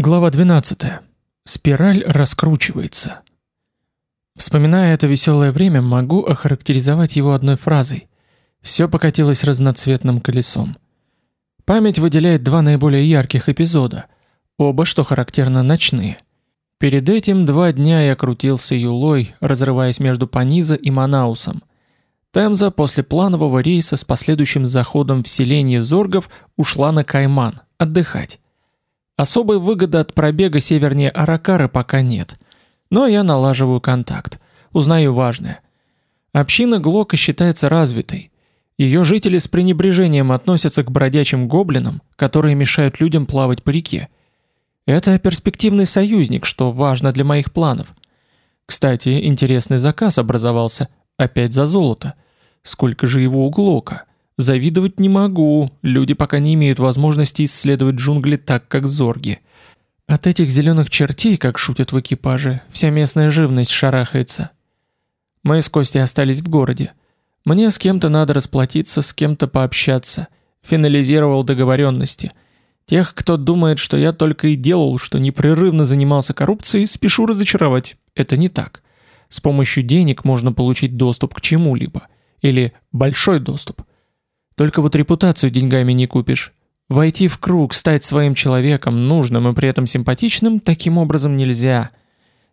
Глава 12. Спираль раскручивается. Вспоминая это веселое время, могу охарактеризовать его одной фразой. Все покатилось разноцветным колесом. Память выделяет два наиболее ярких эпизода, оба, что характерно, ночные. Перед этим два дня я крутился юлой, разрываясь между Паниза и Манаусом. Темза после планового рейса с последующим заходом в селение Зоргов ушла на Кайман, отдыхать. Особой выгоды от пробега севернее Аракары пока нет. Но я налаживаю контакт. Узнаю важное. Община Глока считается развитой. Ее жители с пренебрежением относятся к бродячим гоблинам, которые мешают людям плавать по реке. Это перспективный союзник, что важно для моих планов. Кстати, интересный заказ образовался. Опять за золото. Сколько же его у Глока? Завидовать не могу, люди пока не имеют возможности исследовать джунгли так, как зорги. От этих зеленых чертей, как шутят в экипаже, вся местная живность шарахается. Мы с Костей остались в городе. Мне с кем-то надо расплатиться, с кем-то пообщаться. Финализировал договоренности. Тех, кто думает, что я только и делал, что непрерывно занимался коррупцией, спешу разочаровать. Это не так. С помощью денег можно получить доступ к чему-либо. Или большой доступ. Только вот репутацию деньгами не купишь. Войти в круг, стать своим человеком, нужным и при этом симпатичным, таким образом нельзя.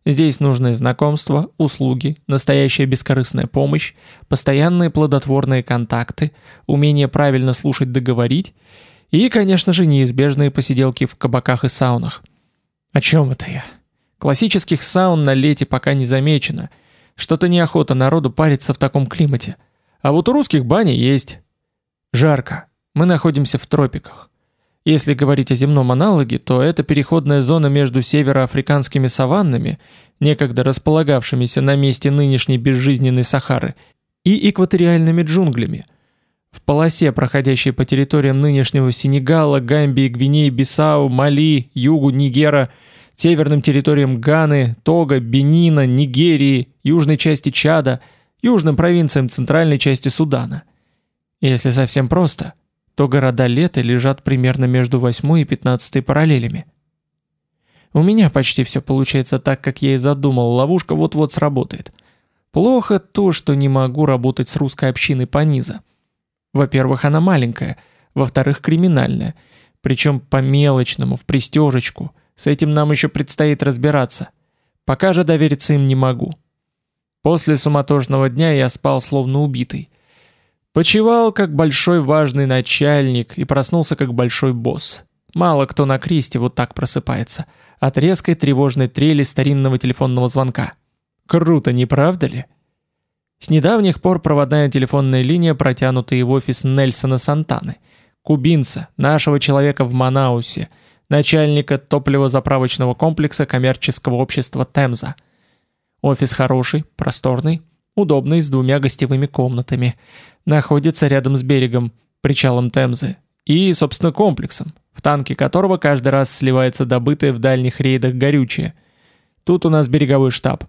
Здесь нужны знакомства, услуги, настоящая бескорыстная помощь, постоянные плодотворные контакты, умение правильно слушать договорить и, конечно же, неизбежные посиделки в кабаках и саунах. О чем это я? Классических саун на лете пока не замечено. Что-то неохота народу париться в таком климате. А вот у русских бани есть. Жарко. Мы находимся в тропиках. Если говорить о земном аналоге, то это переходная зона между североафриканскими саваннами, некогда располагавшимися на месте нынешней безжизненной Сахары, и экваториальными джунглями. В полосе, проходящей по территориям нынешнего Сенегала, Гамбии, Гвинеи, Бисау, Мали, югу Нигера, северным территориям Ганы, Тога, Бенина, Нигерии, южной части Чада, южным провинциям центральной части Судана – если совсем просто, то города лета лежат примерно между 8 и 15 параллелями. У меня почти все получается так, как я и задумал, ловушка вот-вот сработает. Плохо то, что не могу работать с русской общиной по низа. Во-первых, она маленькая, во-вторых, криминальная, причем по мелочному, в пристежечку. С этим нам еще предстоит разбираться. Пока же довериться им не могу. После суматошного дня я спал словно убитый. Почевал как большой важный начальник и проснулся как большой босс. Мало кто на кресте вот так просыпается. От резкой тревожной трели старинного телефонного звонка. Круто, не правда ли? С недавних пор проводная телефонная линия протянута и в офис Нельсона Сантаны, кубинца, нашего человека в Манаусе, начальника топливозаправочного комплекса коммерческого общества «Темза». Офис хороший, просторный, удобный, с двумя гостевыми комнатами – находится рядом с берегом, причалом Темзы, и, собственно, комплексом, в танке которого каждый раз сливается добытое в дальних рейдах горючее. Тут у нас береговой штаб.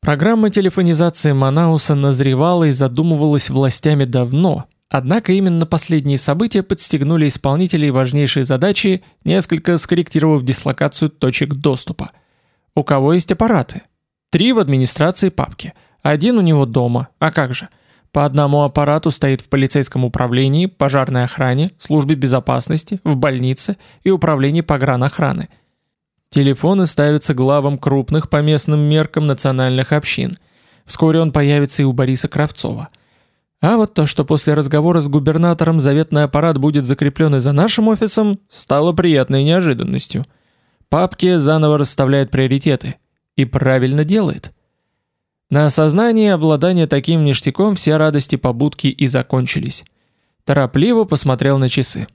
Программа телефонизации Манауса назревала и задумывалась властями давно, однако именно последние события подстегнули исполнителей важнейшей задачи, несколько скорректировав дислокацию точек доступа. У кого есть аппараты? Три в администрации папки. Один у него дома, а как же – по одному аппарату стоит в полицейском управлении, пожарной охране, службе безопасности, в больнице и управлении погранохраны. Телефоны ставятся главам крупных по местным меркам национальных общин. Вскоре он появится и у Бориса Кравцова. А вот то, что после разговора с губернатором заветный аппарат будет закреплен и за нашим офисом, стало приятной неожиданностью. Папки заново расставляет приоритеты. И правильно делает. На осознание обладания таким ништяком все радости побудки и закончились. Торопливо посмотрел на часы.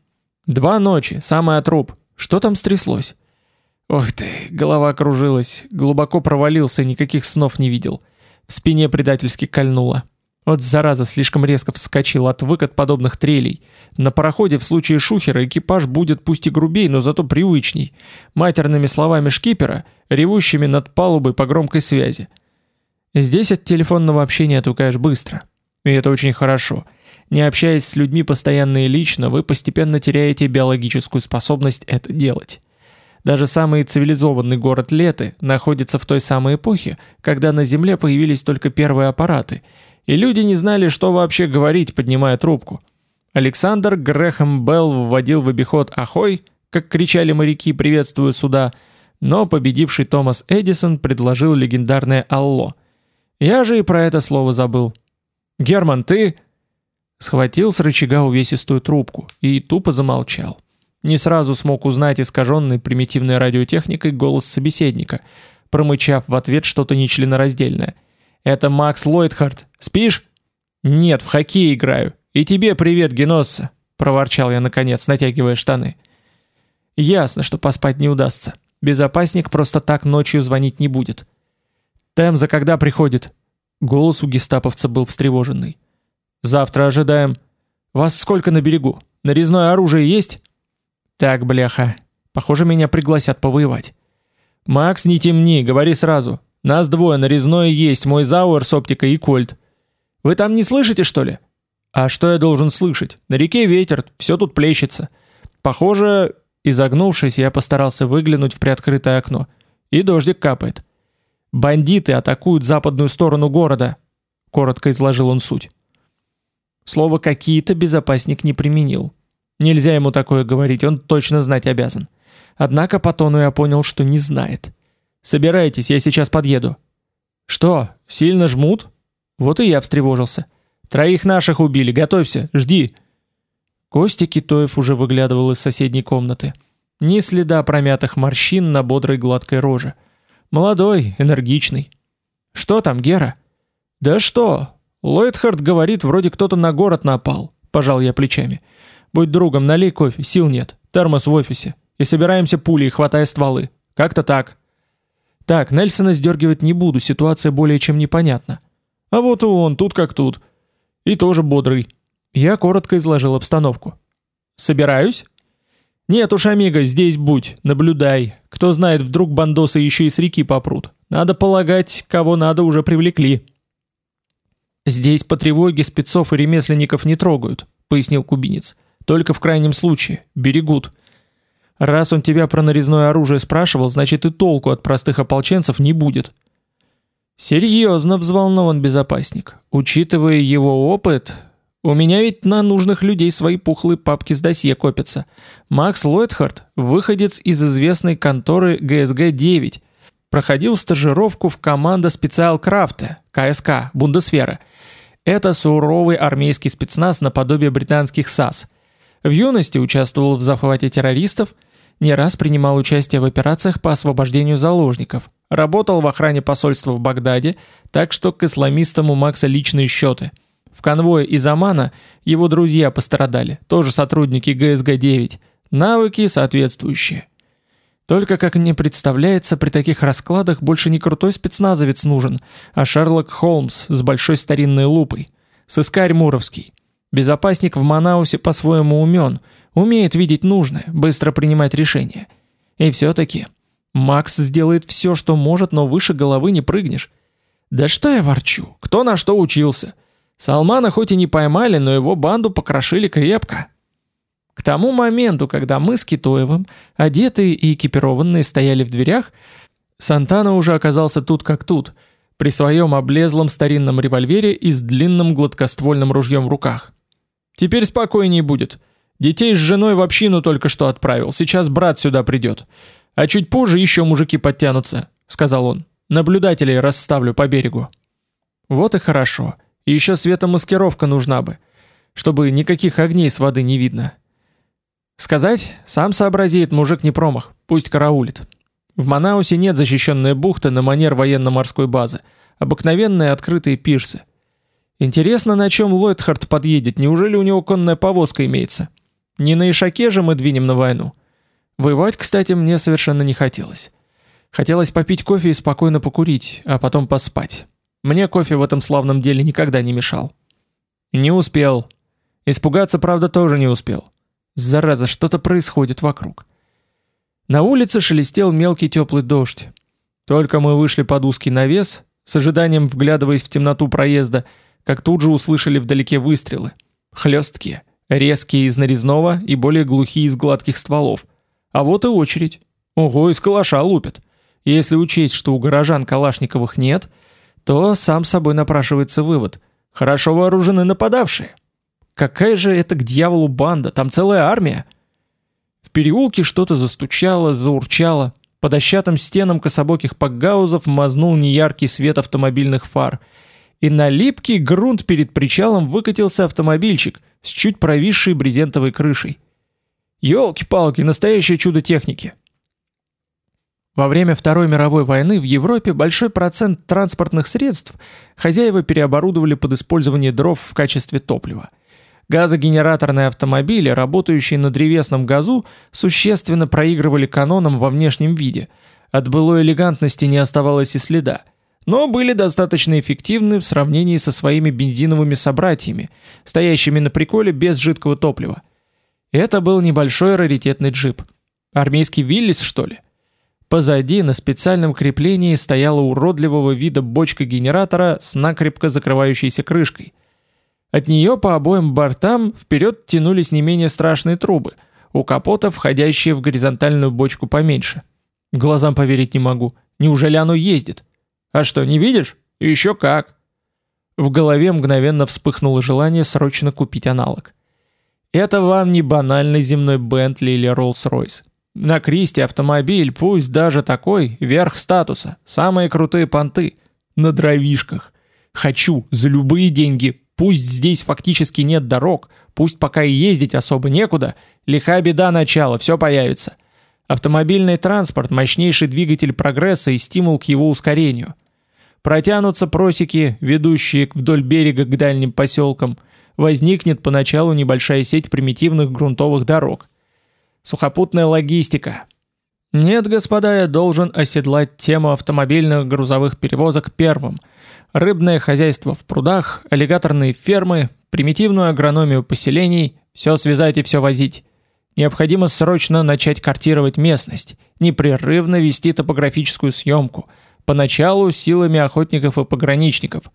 Два ночи, самый отруб. Что там стряслось? Ох ты, голова кружилась, глубоко провалился, никаких снов не видел. В спине предательски кольнуло. Вот зараза слишком резко вскочил, отвык от подобных трелей. На пароходе в случае шухера экипаж будет пусть и грубей, но зато привычней. Матерными словами шкипера, ревущими над палубой по громкой связи. Здесь от телефонного общения отвыкаешь быстро. И это очень хорошо. Не общаясь с людьми постоянно и лично, вы постепенно теряете биологическую способность это делать. Даже самый цивилизованный город Леты находится в той самой эпохе, когда на Земле появились только первые аппараты, и люди не знали, что вообще говорить, поднимая трубку. Александр Грэхэм Белл вводил в обиход «Ахой», как кричали моряки, приветствуя суда, но победивший Томас Эдисон предложил легендарное «Алло». Я же и про это слово забыл. «Герман, ты...» Схватил с рычага увесистую трубку и тупо замолчал. Не сразу смог узнать искаженный примитивной радиотехникой голос собеседника, промычав в ответ что-то нечленораздельное. «Это Макс Ллойдхарт. Спишь?» «Нет, в хоккей играю. И тебе привет, Геносса!» — проворчал я наконец, натягивая штаны. «Ясно, что поспать не удастся. Безопасник просто так ночью звонить не будет». «Темза когда приходит?» Голос у гестаповца был встревоженный. «Завтра ожидаем. Вас сколько на берегу? Нарезное оружие есть?» Так, бляха. Похоже, меня пригласят повоевать. Макс, не темни, говори сразу. Нас двое, нарезное есть, мой Зауэр с оптикой и Кольт. Вы там не слышите, что ли? А что я должен слышать? На реке ветер, все тут плещется. Похоже, изогнувшись, я постарался выглянуть в приоткрытое окно. И дождик капает. Бандиты атакуют западную сторону города, коротко изложил он суть. Слово какие-то безопасник не применил. Нельзя ему такое говорить, он точно знать обязан. Однако по тону я понял, что не знает. «Собирайтесь, я сейчас подъеду». «Что, сильно жмут?» Вот и я встревожился. «Троих наших убили, готовься, жди». Костя Китоев уже выглядывал из соседней комнаты. Ни следа промятых морщин на бодрой гладкой роже. Молодой, энергичный. «Что там, Гера?» «Да что? Ллойдхард говорит, вроде кто-то на город напал», — пожал я плечами. «Да Будь другом, налей кофе, сил нет. Термос в офисе. И собираемся пулей, хватая стволы. Как-то так. Так, Нельсона сдергивать не буду, ситуация более чем непонятна. А вот и он, тут как тут. И тоже бодрый. Я коротко изложил обстановку. Собираюсь? Нет уж, Амиго, здесь будь, наблюдай. Кто знает, вдруг бандосы еще и с реки попрут. Надо полагать, кого надо уже привлекли. Здесь по тревоге спецов и ремесленников не трогают, пояснил кубинец. Только в крайнем случае. Берегут. Раз он тебя про нарезное оружие спрашивал, значит и толку от простых ополченцев не будет. Серьезно взволнован безопасник. Учитывая его опыт, у меня ведь на нужных людей свои пухлые папки с досье копятся. Макс Ллойдхарт, выходец из известной конторы ГСГ-9, проходил стажировку в команда Специал Крафта, КСК, Бундесвера. Это суровый армейский спецназ наподобие британских САС – в юности участвовал в захвате террористов, не раз принимал участие в операциях по освобождению заложников, работал в охране посольства в Багдаде, так что к исламистам у Макса личные счеты. В конвое из Омана его друзья пострадали, тоже сотрудники ГСГ-9, навыки соответствующие. Только, как мне представляется, при таких раскладах больше не крутой спецназовец нужен, а Шерлок Холмс с большой старинной лупой. Сыскарь Муровский. Безопасник в Манаусе по-своему умен, умеет видеть нужное, быстро принимать решения. И все-таки Макс сделает все, что может, но выше головы не прыгнешь. Да что я ворчу, кто на что учился. Салмана хоть и не поймали, но его банду покрошили крепко. К тому моменту, когда мы с Китоевым, одетые и экипированные, стояли в дверях, Сантана уже оказался тут как тут, при своем облезлом старинном револьвере и с длинным гладкоствольным ружьем в руках. Теперь спокойнее будет. Детей с женой в общину только что отправил, сейчас брат сюда придет. А чуть позже еще мужики подтянутся», — сказал он. «Наблюдателей расставлю по берегу». «Вот и хорошо. И еще светомаскировка нужна бы, чтобы никаких огней с воды не видно». Сказать, сам сообразит, мужик не промах, пусть караулит. В Манаусе нет защищенной бухты на манер военно-морской базы, обыкновенные открытые пирсы. Интересно, на чем Ллойдхарт подъедет, неужели у него конная повозка имеется? Не на Ишаке же мы двинем на войну. Воевать, кстати, мне совершенно не хотелось. Хотелось попить кофе и спокойно покурить, а потом поспать. Мне кофе в этом славном деле никогда не мешал. Не успел. Испугаться, правда, тоже не успел. Зараза, что-то происходит вокруг. На улице шелестел мелкий теплый дождь. Только мы вышли под узкий навес, с ожиданием вглядываясь в темноту проезда, как тут же услышали вдалеке выстрелы. Хлесткие, резкие из нарезного и более глухие из гладких стволов. А вот и очередь. Ого, из калаша лупят. Если учесть, что у горожан Калашниковых нет, то сам собой напрашивается вывод. Хорошо вооружены нападавшие. Какая же это к дьяволу банда, там целая армия. В переулке что-то застучало, заурчало. По дощатым стенам кособоких пакгаузов мазнул неяркий свет автомобильных фар. И на липкий грунт перед причалом выкатился автомобильчик с чуть провисшей брезентовой крышей. Ёлки-палки, настоящее чудо техники. Во время Второй мировой войны в Европе большой процент транспортных средств хозяева переоборудовали под использование дров в качестве топлива. Газогенераторные автомобили, работающие на древесном газу, существенно проигрывали канонам во внешнем виде. От былой элегантности не оставалось и следа. Но были достаточно эффективны в сравнении со своими бензиновыми собратьями, стоящими на приколе без жидкого топлива. Это был небольшой раритетный джип. Армейский Виллис, что ли? Позади на специальном креплении стояла уродливого вида бочка генератора с накрепко закрывающейся крышкой. От нее по обоим бортам вперед тянулись не менее страшные трубы, у капота входящие в горизонтальную бочку поменьше. Глазам поверить не могу. Неужели оно ездит? А что, не видишь? Еще как. В голове мгновенно вспыхнуло желание срочно купить аналог. Это вам не банальный земной Бентли или Роллс-Ройс. На Кристи автомобиль, пусть даже такой, верх статуса, самые крутые понты, на дровишках. Хочу, за любые деньги, пусть здесь фактически нет дорог, пусть пока и ездить особо некуда, лиха беда начала, все появится. Автомобильный транспорт – мощнейший двигатель прогресса и стимул к его ускорению. Протянутся просеки, ведущие вдоль берега к дальним поселкам, возникнет поначалу небольшая сеть примитивных грунтовых дорог – Сухопутная логистика. Нет, господа, я должен оседлать тему автомобильных грузовых перевозок первым. Рыбное хозяйство в прудах, аллигаторные фермы, примитивную агрономию поселений, все связать и все возить. Необходимо срочно начать картировать местность, непрерывно вести топографическую съемку, поначалу силами охотников и пограничников.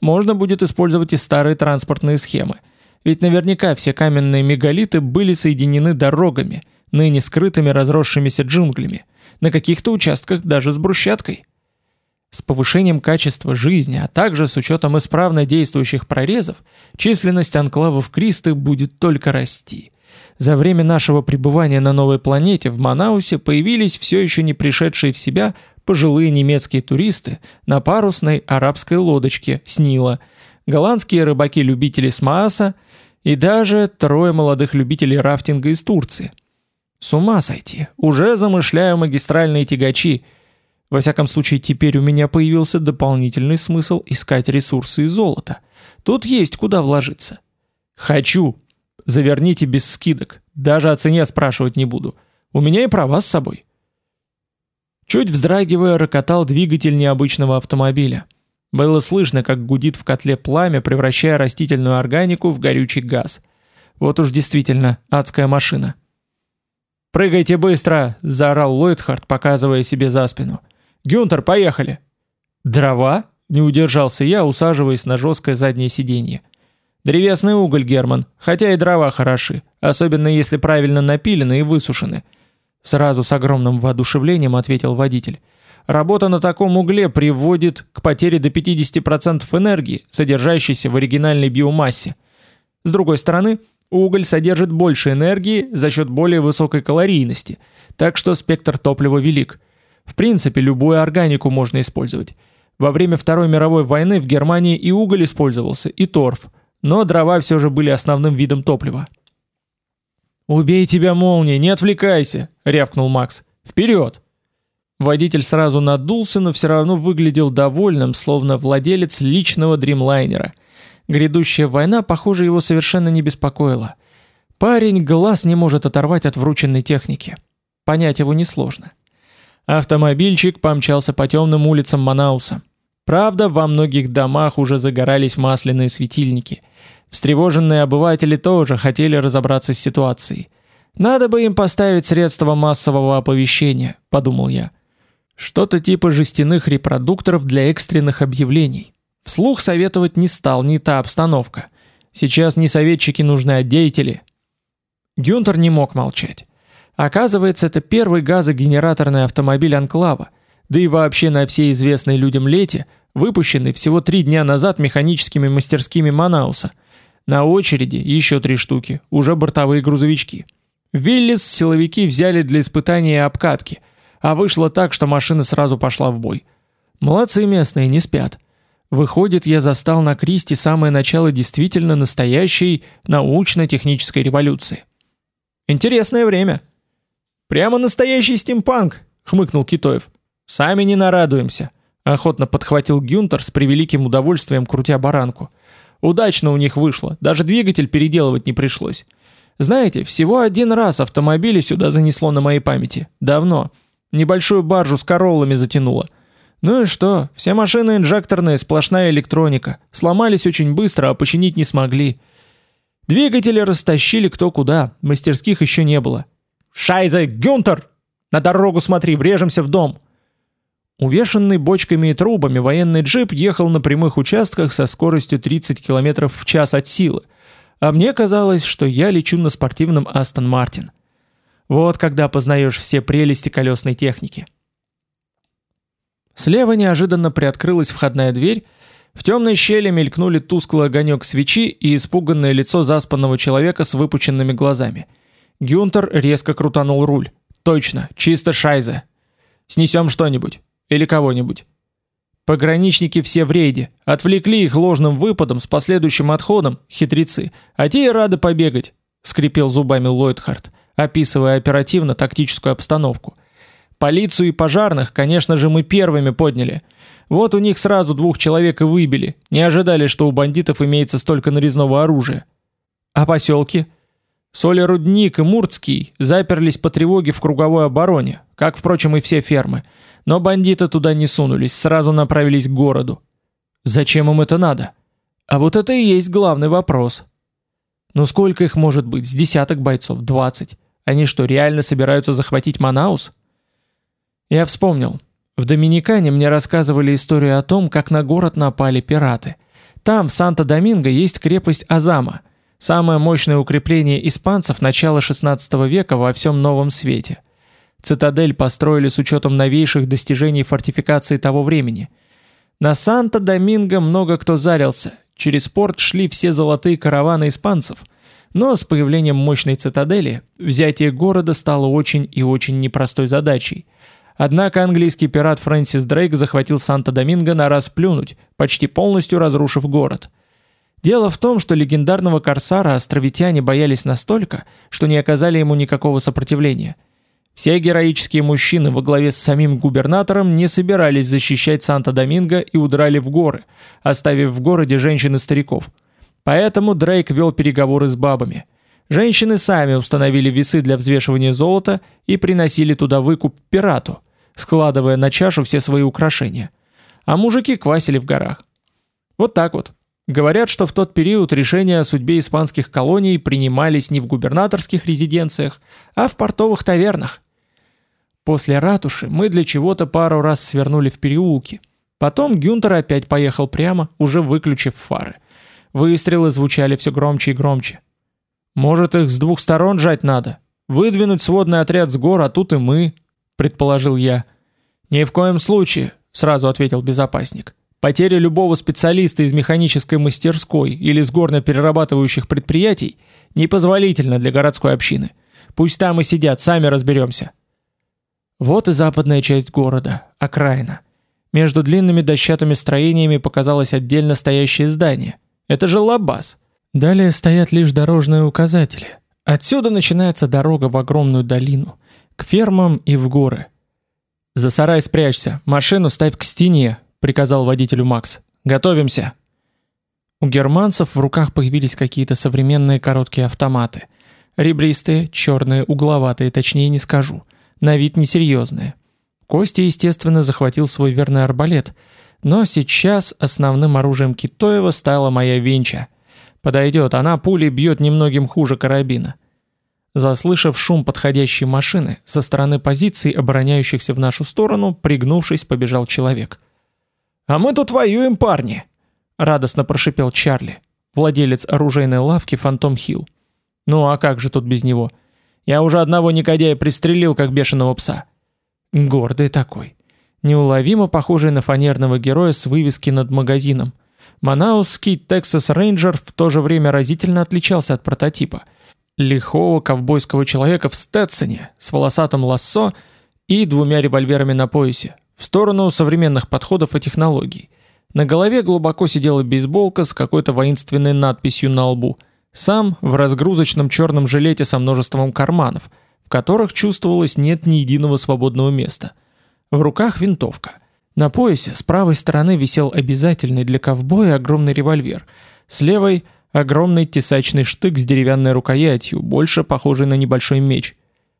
Можно будет использовать и старые транспортные схемы. Ведь наверняка все каменные мегалиты были соединены дорогами – ныне скрытыми разросшимися джунглями, на каких-то участках даже с брусчаткой. С повышением качества жизни, а также с учетом исправно действующих прорезов, численность анклавов Кристы будет только расти. За время нашего пребывания на новой планете в Манаусе появились все еще не пришедшие в себя пожилые немецкие туристы на парусной арабской лодочке с Нила, голландские рыбаки-любители с Мааса и даже трое молодых любителей рафтинга из Турции – с ума сойти. Уже замышляю магистральные тягачи. Во всяком случае, теперь у меня появился дополнительный смысл искать ресурсы и золото. Тут есть куда вложиться. Хочу. Заверните без скидок. Даже о цене спрашивать не буду. У меня и права с собой. Чуть вздрагивая, рокотал двигатель необычного автомобиля. Было слышно, как гудит в котле пламя, превращая растительную органику в горючий газ. Вот уж действительно адская машина. «Прыгайте быстро!» – заорал Ллойдхарт, показывая себе за спину. «Гюнтер, поехали!» «Дрова?» – не удержался я, усаживаясь на жесткое заднее сиденье. «Древесный уголь, Герман, хотя и дрова хороши, особенно если правильно напилены и высушены». Сразу с огромным воодушевлением ответил водитель. Работа на таком угле приводит к потере до 50% энергии, содержащейся в оригинальной биомассе. С другой стороны, Уголь содержит больше энергии за счет более высокой калорийности, так что спектр топлива велик. В принципе, любую органику можно использовать. Во время Второй мировой войны в Германии и уголь использовался, и торф, но дрова все же были основным видом топлива. «Убей тебя, молния, не отвлекайся!» — рявкнул Макс. «Вперед!» Водитель сразу надулся, но все равно выглядел довольным, словно владелец личного дримлайнера — Грядущая война, похоже, его совершенно не беспокоила. Парень глаз не может оторвать от врученной техники. Понять его несложно. Автомобильчик помчался по темным улицам Манауса. Правда, во многих домах уже загорались масляные светильники. Встревоженные обыватели тоже хотели разобраться с ситуацией. «Надо бы им поставить средства массового оповещения», — подумал я. Что-то типа жестяных репродукторов для экстренных объявлений. Вслух советовать не стал, не та обстановка. Сейчас не советчики нужны, а деятели. Гюнтер не мог молчать. Оказывается, это первый газогенераторный автомобиль Анклава, да и вообще на всей известной людям лете, выпущенный всего три дня назад механическими мастерскими Манауса. На очереди еще три штуки, уже бортовые грузовички. Виллис силовики взяли для испытания и обкатки, а вышло так, что машина сразу пошла в бой. Молодцы местные, не спят. Выходит, я застал на Кристи самое начало действительно настоящей научно-технической революции. Интересное время. Прямо настоящий стимпанк, хмыкнул Китоев. Сами не нарадуемся, охотно подхватил Гюнтер с превеликим удовольствием крутя баранку. Удачно у них вышло, даже двигатель переделывать не пришлось. Знаете, всего один раз автомобили сюда занесло на моей памяти. Давно. Небольшую баржу с короллами затянуло. Ну и что? Все машины инжекторные, сплошная электроника. Сломались очень быстро, а починить не смогли. Двигатели растащили кто куда, мастерских еще не было. «Шайзе, Гюнтер! На дорогу смотри, врежемся в дом!» Увешанный бочками и трубами военный джип ехал на прямых участках со скоростью 30 км в час от силы, а мне казалось, что я лечу на спортивном Астон Мартин. Вот когда познаешь все прелести колесной техники. Слева неожиданно приоткрылась входная дверь, в темной щели мелькнули тусклый огонек свечи и испуганное лицо заспанного человека с выпученными глазами. Гюнтер резко крутанул руль. «Точно, чисто шайзе. Снесем что-нибудь. Или кого-нибудь». Пограничники все в рейде, отвлекли их ложным выпадом с последующим отходом, хитрецы, а те и рады побегать, скрипел зубами Ллойдхарт, описывая оперативно тактическую обстановку. Полицию и пожарных, конечно же, мы первыми подняли. Вот у них сразу двух человек и выбили. Не ожидали, что у бандитов имеется столько нарезного оружия. А поселки? Солерудник и Муртский заперлись по тревоге в круговой обороне, как, впрочем, и все фермы. Но бандиты туда не сунулись, сразу направились к городу. Зачем им это надо? А вот это и есть главный вопрос. Ну сколько их может быть? С десяток бойцов? Двадцать? Они что, реально собираются захватить Манаус? Я вспомнил. В Доминикане мне рассказывали историю о том, как на город напали пираты. Там, в Санто-Доминго, есть крепость Азама, самое мощное укрепление испанцев начала 16 века во всем Новом Свете. Цитадель построили с учетом новейших достижений фортификации того времени. На Санто-Доминго много кто зарился, через порт шли все золотые караваны испанцев, но с появлением мощной цитадели взятие города стало очень и очень непростой задачей – Однако английский пират Фрэнсис Дрейк захватил Санто-Доминго на раз плюнуть, почти полностью разрушив город. Дело в том, что легендарного корсара островитяне боялись настолько, что не оказали ему никакого сопротивления. Все героические мужчины во главе с самим губернатором не собирались защищать Санто-Доминго и удрали в горы, оставив в городе женщин и стариков. Поэтому Дрейк вел переговоры с бабами. Женщины сами установили весы для взвешивания золота и приносили туда выкуп пирату – складывая на чашу все свои украшения. А мужики квасили в горах. Вот так вот. Говорят, что в тот период решения о судьбе испанских колоний принимались не в губернаторских резиденциях, а в портовых тавернах. После ратуши мы для чего-то пару раз свернули в переулки. Потом Гюнтер опять поехал прямо, уже выключив фары. Выстрелы звучали все громче и громче. Может, их с двух сторон жать надо? Выдвинуть сводный отряд с гор, а тут и мы, предположил я. «Ни в коем случае», — сразу ответил безопасник. «Потеря любого специалиста из механической мастерской или с горно-перерабатывающих предприятий непозволительна для городской общины. Пусть там и сидят, сами разберемся». Вот и западная часть города, окраина. Между длинными дощатыми строениями показалось отдельно стоящее здание. Это же Лабаз. Далее стоят лишь дорожные указатели. Отсюда начинается дорога в огромную долину, к фермам и в горы. «За сарай спрячься, машину ставь к стене», — приказал водителю Макс. «Готовимся». У германцев в руках появились какие-то современные короткие автоматы. Ребристые, черные, угловатые, точнее не скажу. На вид несерьезные. Костя, естественно, захватил свой верный арбалет. Но сейчас основным оружием Китоева стала моя винча. Подойдет, она пулей бьет немногим хуже карабина. Заслышав шум подходящей машины, со стороны позиций, обороняющихся в нашу сторону, пригнувшись, побежал человек. «А мы тут воюем, парни!» — радостно прошипел Чарли, владелец оружейной лавки «Фантом Хилл». «Ну а как же тут без него?» Я уже одного негодяя пристрелил, как бешеного пса. Гордый такой. Неуловимо похожий на фанерного героя с вывески над магазином. Манаусский Texas Ranger в то же время разительно отличался от прототипа. Лихого ковбойского человека в Стетсоне с волосатым лассо и двумя револьверами на поясе, в сторону современных подходов и технологий. На голове глубоко сидела бейсболка с какой-то воинственной надписью на лбу. Сам в разгрузочном черном жилете со множеством карманов, в которых чувствовалось нет ни единого свободного места. В руках винтовка. На поясе с правой стороны висел обязательный для ковбоя огромный револьвер. С левой — огромный тесачный штык с деревянной рукоятью, больше похожий на небольшой меч.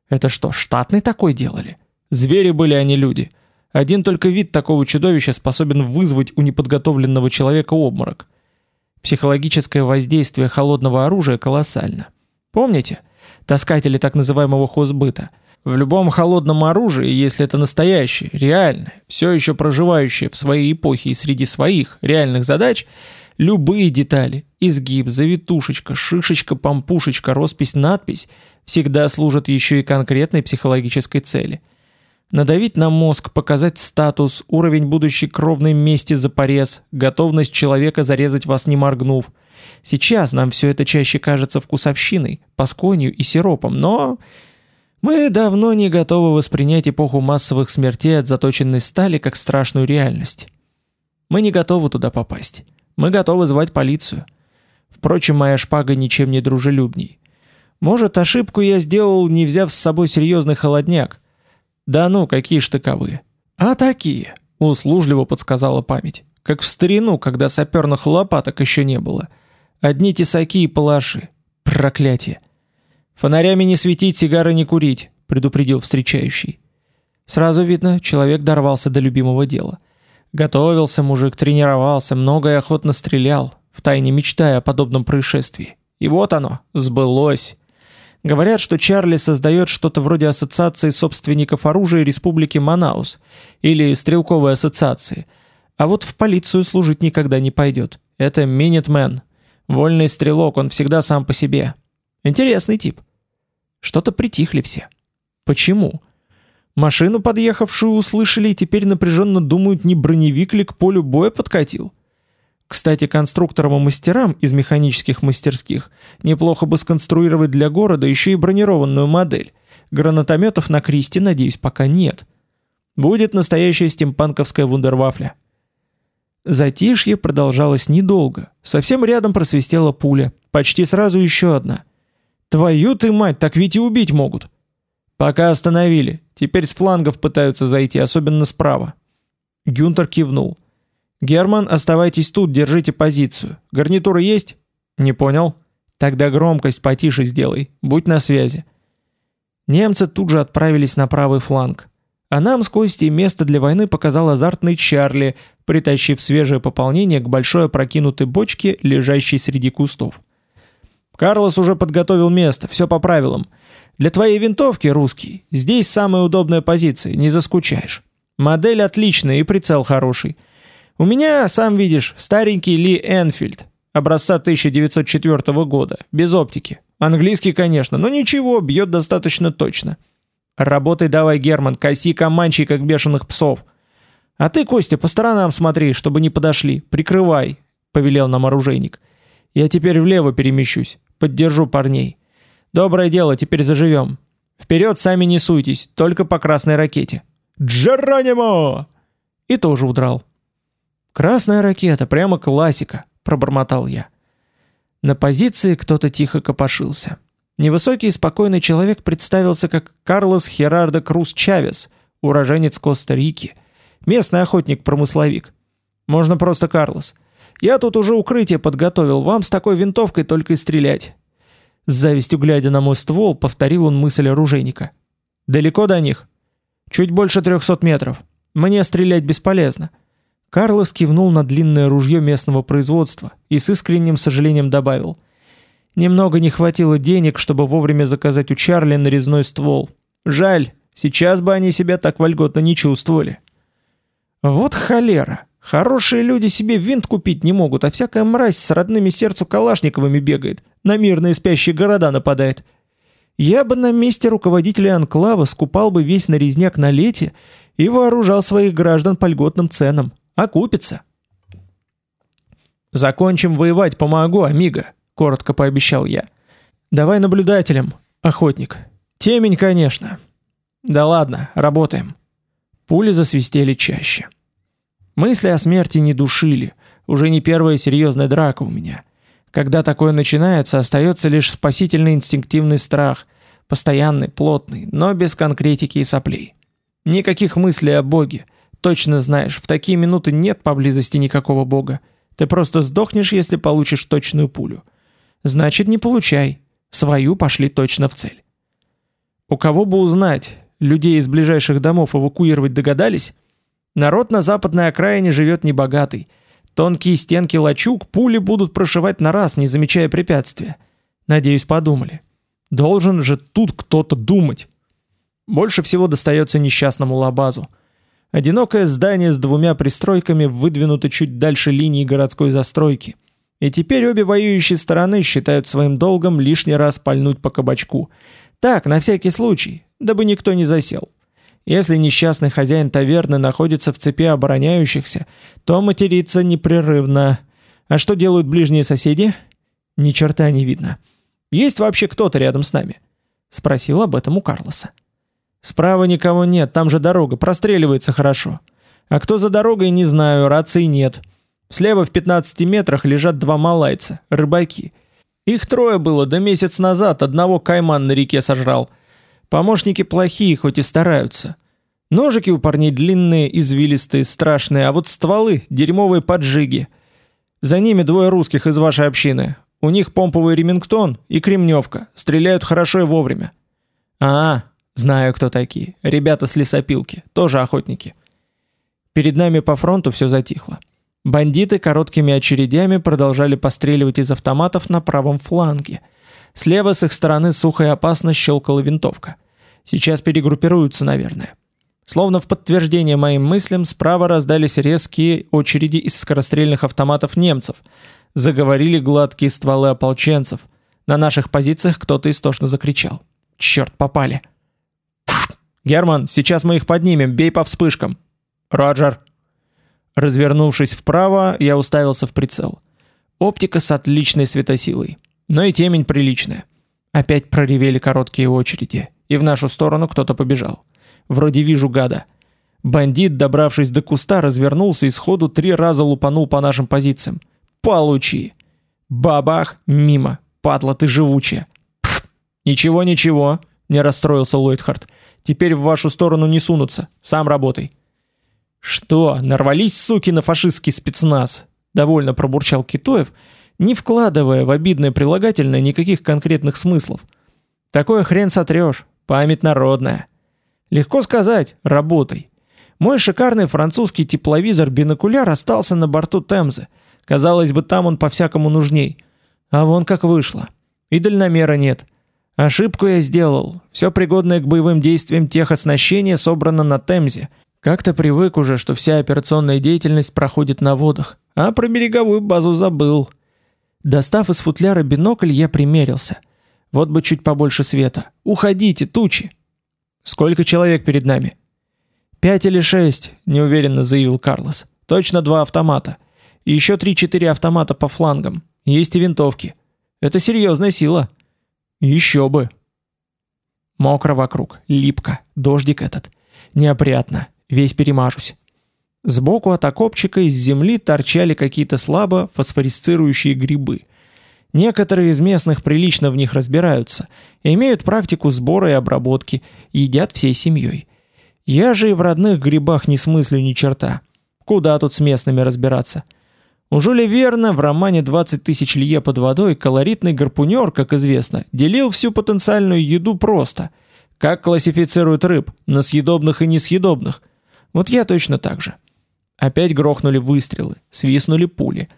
Это что, штатный такой делали? Звери были, а не люди. Один только вид такого чудовища способен вызвать у неподготовленного человека обморок. Психологическое воздействие холодного оружия колоссально. Помните? Таскатели так называемого хозбыта. В любом холодном оружии, если это настоящее, реальное, все еще проживающее в своей эпохе и среди своих реальных задач, любые детали, изгиб, завитушечка, шишечка, помпушечка, роспись, надпись всегда служат еще и конкретной психологической цели – Надавить на мозг, показать статус, уровень будущей кровной мести за порез, готовность человека зарезать вас не моргнув. Сейчас нам все это чаще кажется вкусовщиной, пасконью и сиропом, но... Мы давно не готовы воспринять эпоху массовых смертей от заточенной стали как страшную реальность. Мы не готовы туда попасть. Мы готовы звать полицию. Впрочем, моя шпага ничем не дружелюбней. Может, ошибку я сделал, не взяв с собой серьезный холодняк, да ну, какие штыковые. А такие, услужливо подсказала память. Как в старину, когда саперных лопаток еще не было. Одни тесаки и палаши. Проклятие. Фонарями не светить, сигары не курить, предупредил встречающий. Сразу видно, человек дорвался до любимого дела. Готовился мужик, тренировался, много и охотно стрелял, втайне мечтая о подобном происшествии. И вот оно, сбылось. Говорят, что Чарли создает что-то вроде ассоциации собственников оружия Республики Манаус или стрелковой ассоциации. А вот в полицию служить никогда не пойдет. Это Минитмен. Вольный стрелок, он всегда сам по себе. Интересный тип. Что-то притихли все. Почему? Машину подъехавшую услышали и теперь напряженно думают, не броневик ли к полю боя подкатил. Кстати, конструкторам и мастерам из механических мастерских неплохо бы сконструировать для города еще и бронированную модель. Гранатометов на Кристи, надеюсь, пока нет. Будет настоящая стимпанковская вундервафля. Затишье продолжалось недолго. Совсем рядом просвистела пуля. Почти сразу еще одна. «Твою ты мать, так ведь и убить могут!» «Пока остановили. Теперь с флангов пытаются зайти, особенно справа». Гюнтер кивнул. «Герман, оставайтесь тут, держите позицию. Гарнитура есть?» «Не понял?» «Тогда громкость потише сделай. Будь на связи». Немцы тут же отправились на правый фланг. А нам с Костей место для войны показал азартный Чарли, притащив свежее пополнение к большой опрокинутой бочке, лежащей среди кустов. «Карлос уже подготовил место, все по правилам. Для твоей винтовки, русский, здесь самая удобная позиция, не заскучаешь. Модель отличная и прицел хороший». У меня, сам видишь, старенький Ли Энфилд, образца 1904 года, без оптики. Английский, конечно, но ничего, бьет достаточно точно. Работай давай, Герман, коси команчей, как бешеных псов. А ты, Костя, по сторонам смотри, чтобы не подошли. Прикрывай, повелел нам оружейник. Я теперь влево перемещусь, поддержу парней. Доброе дело, теперь заживем. Вперед сами не суйтесь, только по красной ракете. Джеронимо! И тоже удрал. «Красная ракета, прямо классика», — пробормотал я. На позиции кто-то тихо копошился. Невысокий и спокойный человек представился как Карлос Херардо Круз Чавес, уроженец Коста-Рики, местный охотник-промысловик. Можно просто Карлос. Я тут уже укрытие подготовил, вам с такой винтовкой только и стрелять. С завистью глядя на мой ствол, повторил он мысль оружейника. Далеко до них? Чуть больше 300 метров. Мне стрелять бесполезно. Карлос кивнул на длинное ружье местного производства и с искренним сожалением добавил. «Немного не хватило денег, чтобы вовремя заказать у Чарли нарезной ствол. Жаль, сейчас бы они себя так вольготно не чувствовали». «Вот холера! Хорошие люди себе винт купить не могут, а всякая мразь с родными сердцу калашниковыми бегает, на мирные спящие города нападает. Я бы на месте руководителя анклава скупал бы весь нарезняк на лете и вооружал своих граждан по льготным ценам. Окупится. «Закончим воевать, помогу, амиго», — коротко пообещал я. «Давай наблюдателем, охотник. Темень, конечно». «Да ладно, работаем». Пули засвистели чаще. Мысли о смерти не душили. Уже не первая серьезная драка у меня. Когда такое начинается, остается лишь спасительный инстинктивный страх, постоянный, плотный, но без конкретики и соплей. Никаких мыслей о Боге. Точно знаешь, в такие минуты нет поблизости никакого Бога. Ты просто сдохнешь, если получишь точную пулю. Значит, не получай. Свою пошли точно в цель. У кого бы узнать, людей из ближайших домов эвакуировать догадались? Народ на западной окраине живет небогатый – Тонкие стенки лачуг пули будут прошивать на раз, не замечая препятствия. Надеюсь, подумали. Должен же тут кто-то думать. Больше всего достается несчастному лабазу. Одинокое здание с двумя пристройками выдвинуто чуть дальше линии городской застройки. И теперь обе воюющие стороны считают своим долгом лишний раз пальнуть по кабачку. Так, на всякий случай, дабы никто не засел. Если несчастный хозяин таверны находится в цепи обороняющихся, то матерится непрерывно. А что делают ближние соседи? Ни черта не видно. Есть вообще кто-то рядом с нами? Спросил об этом у Карлоса. Справа никого нет, там же дорога, простреливается хорошо. А кто за дорогой, не знаю, рации нет. Слева в 15 метрах лежат два малайца, рыбаки. Их трое было, до месяц назад одного кайман на реке сожрал. Помощники плохие, хоть и стараются. Ножики у парней длинные, извилистые, страшные, а вот стволы — дерьмовые поджиги. За ними двое русских из вашей общины. У них помповый ремингтон и кремневка. Стреляют хорошо и вовремя. А, знаю, кто такие. Ребята с лесопилки. Тоже охотники. Перед нами по фронту все затихло. Бандиты короткими очередями продолжали постреливать из автоматов на правом фланге. Слева с их стороны сухо и опасно щелкала винтовка. Сейчас перегруппируются, наверное. Словно в подтверждение моим мыслям, справа раздались резкие очереди из скорострельных автоматов немцев. Заговорили гладкие стволы ополченцев. На наших позициях кто-то истошно закричал. «Черт, попали!» «Герман, сейчас мы их поднимем, бей по вспышкам!» «Роджер!» Развернувшись вправо, я уставился в прицел. Оптика с отличной светосилой. Но и темень приличная. Опять проревели короткие очереди, и в нашу сторону кто-то побежал. Вроде вижу гада. Бандит, добравшись до куста, развернулся и сходу три раза лупанул по нашим позициям. Получи. Бабах, мимо. Падла ты живучая. Ничего, ничего, не расстроился Ллойдхарт. Теперь в вашу сторону не сунутся. Сам работай. Что, нарвались суки на фашистский спецназ? Довольно пробурчал Китоев, не вкладывая в обидное прилагательное никаких конкретных смыслов. Такое хрен сотрешь, память народная. Легко сказать, работай. Мой шикарный французский тепловизор-бинокуляр остался на борту Темзы. Казалось бы, там он по-всякому нужней. А вон как вышло. И дальномера нет. Ошибку я сделал. Все пригодное к боевым действиям техоснащения собрано на Темзе. Как-то привык уже, что вся операционная деятельность проходит на водах. А про береговую базу забыл. Достав из футляра бинокль, я примерился. Вот бы чуть побольше света. Уходите, тучи. Сколько человек перед нами? Пять или шесть, неуверенно заявил Карлос. Точно два автомата. И еще три-четыре автомата по флангам. Есть и винтовки. Это серьезная сила. Еще бы. Мокро вокруг, липко, дождик этот. Неопрятно, весь перемажусь. Сбоку от окопчика из земли торчали какие-то слабо фосфорисцирующие грибы. Некоторые из местных прилично в них разбираются, имеют практику сбора и обработки, едят всей семьей. Я же и в родных грибах не смыслю ни черта. Куда тут с местными разбираться? Ужели верно, в романе «20 тысяч лье под водой» колоритный гарпунер, как известно, делил всю потенциальную еду просто. Как классифицируют рыб, на съедобных и несъедобных? Вот я точно так же. Опять грохнули выстрелы, свистнули пули.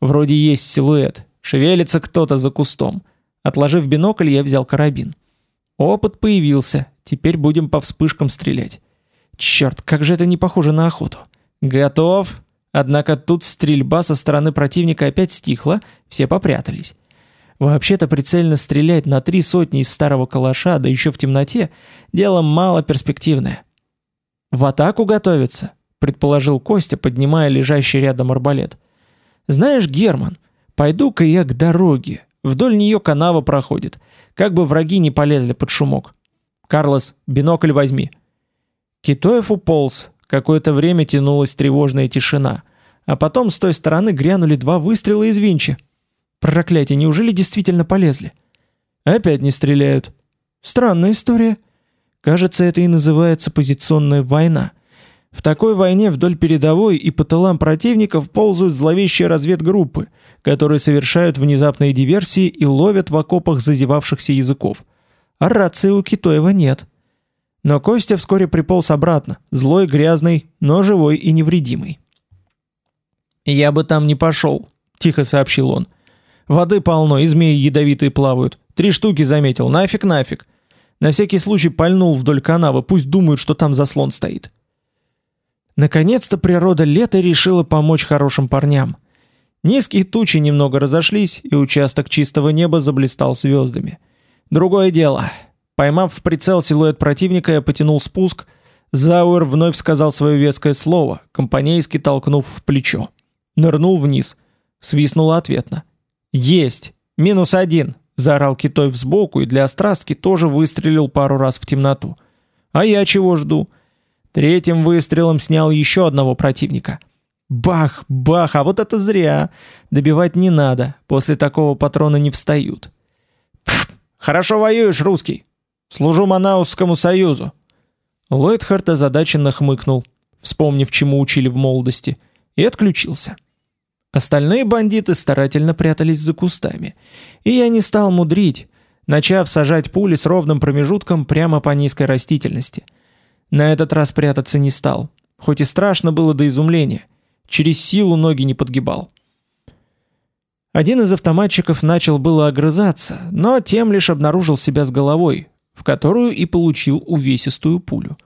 Вроде есть силуэт, Шевелится кто-то за кустом. Отложив бинокль, я взял карабин. Опыт появился, теперь будем по вспышкам стрелять. Черт, как же это не похоже на охоту. Готов. Однако тут стрельба со стороны противника опять стихла, все попрятались. Вообще-то прицельно стрелять на три сотни из старого калаша, да еще в темноте, дело мало перспективное. «В атаку готовится», — предположил Костя, поднимая лежащий рядом арбалет. «Знаешь, Герман, пойду-ка я к дороге. Вдоль нее канава проходит. Как бы враги не полезли под шумок. Карлос, бинокль возьми». Китоев уполз. Какое-то время тянулась тревожная тишина. А потом с той стороны грянули два выстрела из винчи. Проклятие, неужели действительно полезли? Опять не стреляют. Странная история. Кажется, это и называется позиционная война. В такой войне вдоль передовой и по тылам противников ползают зловещие разведгруппы, которые совершают внезапные диверсии и ловят в окопах зазевавшихся языков. А рации у Китоева нет. Но Костя вскоре приполз обратно, злой, грязный, но живой и невредимый. «Я бы там не пошел», — тихо сообщил он. Воды полно, и змеи ядовитые плавают. Три штуки заметил, нафиг нафиг. На всякий случай пальнул вдоль канавы, пусть думают, что там заслон стоит. Наконец-то природа лета решила помочь хорошим парням. Низкие тучи немного разошлись, и участок чистого неба заблистал звездами. Другое дело. Поймав в прицел силуэт противника, я потянул спуск. Зауэр вновь сказал свое веское слово, компанейски толкнув в плечо. Нырнул вниз. Свистнуло ответно. «Есть! Минус один!» – заорал Китой сбоку и для острастки тоже выстрелил пару раз в темноту. «А я чего жду?» Третьим выстрелом снял еще одного противника. Бах, бах, а вот это зря. Добивать не надо, после такого патрона не встают. Хорошо воюешь, русский. Служу Манаусскому союзу. Ллойдхарт озадаченно хмыкнул, вспомнив, чему учили в молодости, и отключился. Остальные бандиты старательно прятались за кустами. И я не стал мудрить, начав сажать пули с ровным промежутком прямо по низкой растительности. На этот раз прятаться не стал, хоть и страшно было до изумления. Через силу ноги не подгибал. Один из автоматчиков начал было огрызаться, но тем лишь обнаружил себя с головой, в которую и получил увесистую пулю.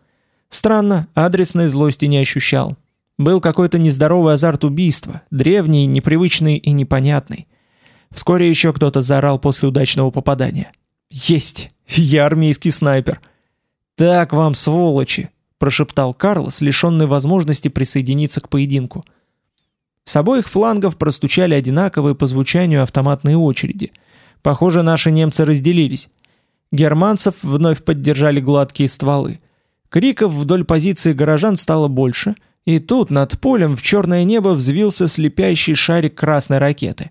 Странно, адресной злости не ощущал. Был какой-то нездоровый азарт убийства, древний, непривычный и непонятный. Вскоре еще кто-то заорал после удачного попадания. «Есть! Я армейский снайпер!» «Так вам, сволочи!» – прошептал Карлос, лишенный возможности присоединиться к поединку. С обоих флангов простучали одинаковые по звучанию автоматные очереди. Похоже, наши немцы разделились. Германцев вновь поддержали гладкие стволы. Криков вдоль позиции горожан стало больше – и тут над полем в черное небо взвился слепящий шарик красной ракеты.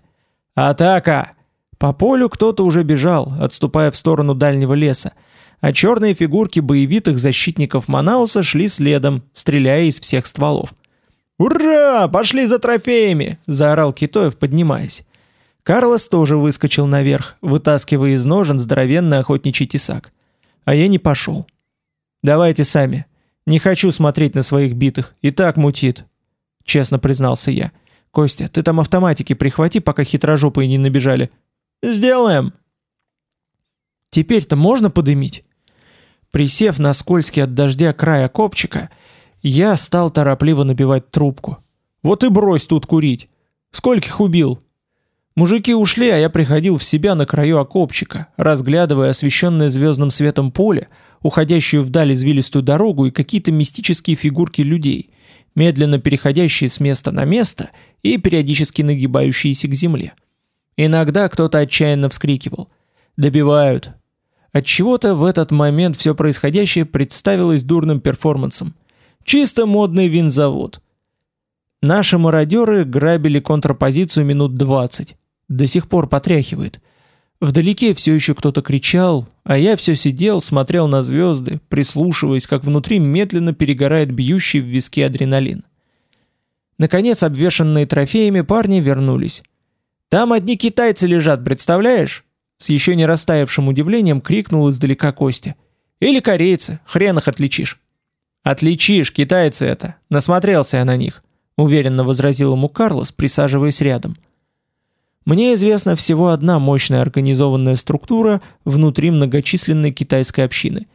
«Атака!» По полю кто-то уже бежал, отступая в сторону дальнего леса, а черные фигурки боевитых защитников Манауса шли следом, стреляя из всех стволов. «Ура! Пошли за трофеями!» – заорал Китоев, поднимаясь. Карлос тоже выскочил наверх, вытаскивая из ножен здоровенный охотничий тесак. А я не пошел. «Давайте сами, не хочу смотреть на своих битых, и так мутит. Честно признался я. Костя, ты там автоматики прихвати, пока хитрожопые не набежали. Сделаем. Теперь-то можно подымить? Присев на скользкий от дождя край окопчика, я стал торопливо набивать трубку. Вот и брось тут курить. Скольких убил? Мужики ушли, а я приходил в себя на краю окопчика, разглядывая освещенное звездным светом поле, уходящую вдаль извилистую дорогу и какие-то мистические фигурки людей, медленно переходящие с места на место и периодически нагибающиеся к земле. Иногда кто-то отчаянно вскрикивал «Добивают!». От чего то в этот момент все происходящее представилось дурным перформансом. Чисто модный винзавод. Наши мародеры грабили контрпозицию минут 20. До сих пор потряхивает. Вдалеке все еще кто-то кричал, а я все сидел, смотрел на звезды, прислушиваясь, как внутри медленно перегорает бьющий в виски адреналин. Наконец, обвешанные трофеями парни вернулись. «Там одни китайцы лежат, представляешь?» С еще не растаявшим удивлением крикнул издалека Костя. «Или корейцы, хрен их отличишь». «Отличишь, китайцы это, насмотрелся я на них», уверенно возразил ему Карлос, присаживаясь рядом. Мне известна всего одна мощная организованная структура внутри многочисленной китайской общины.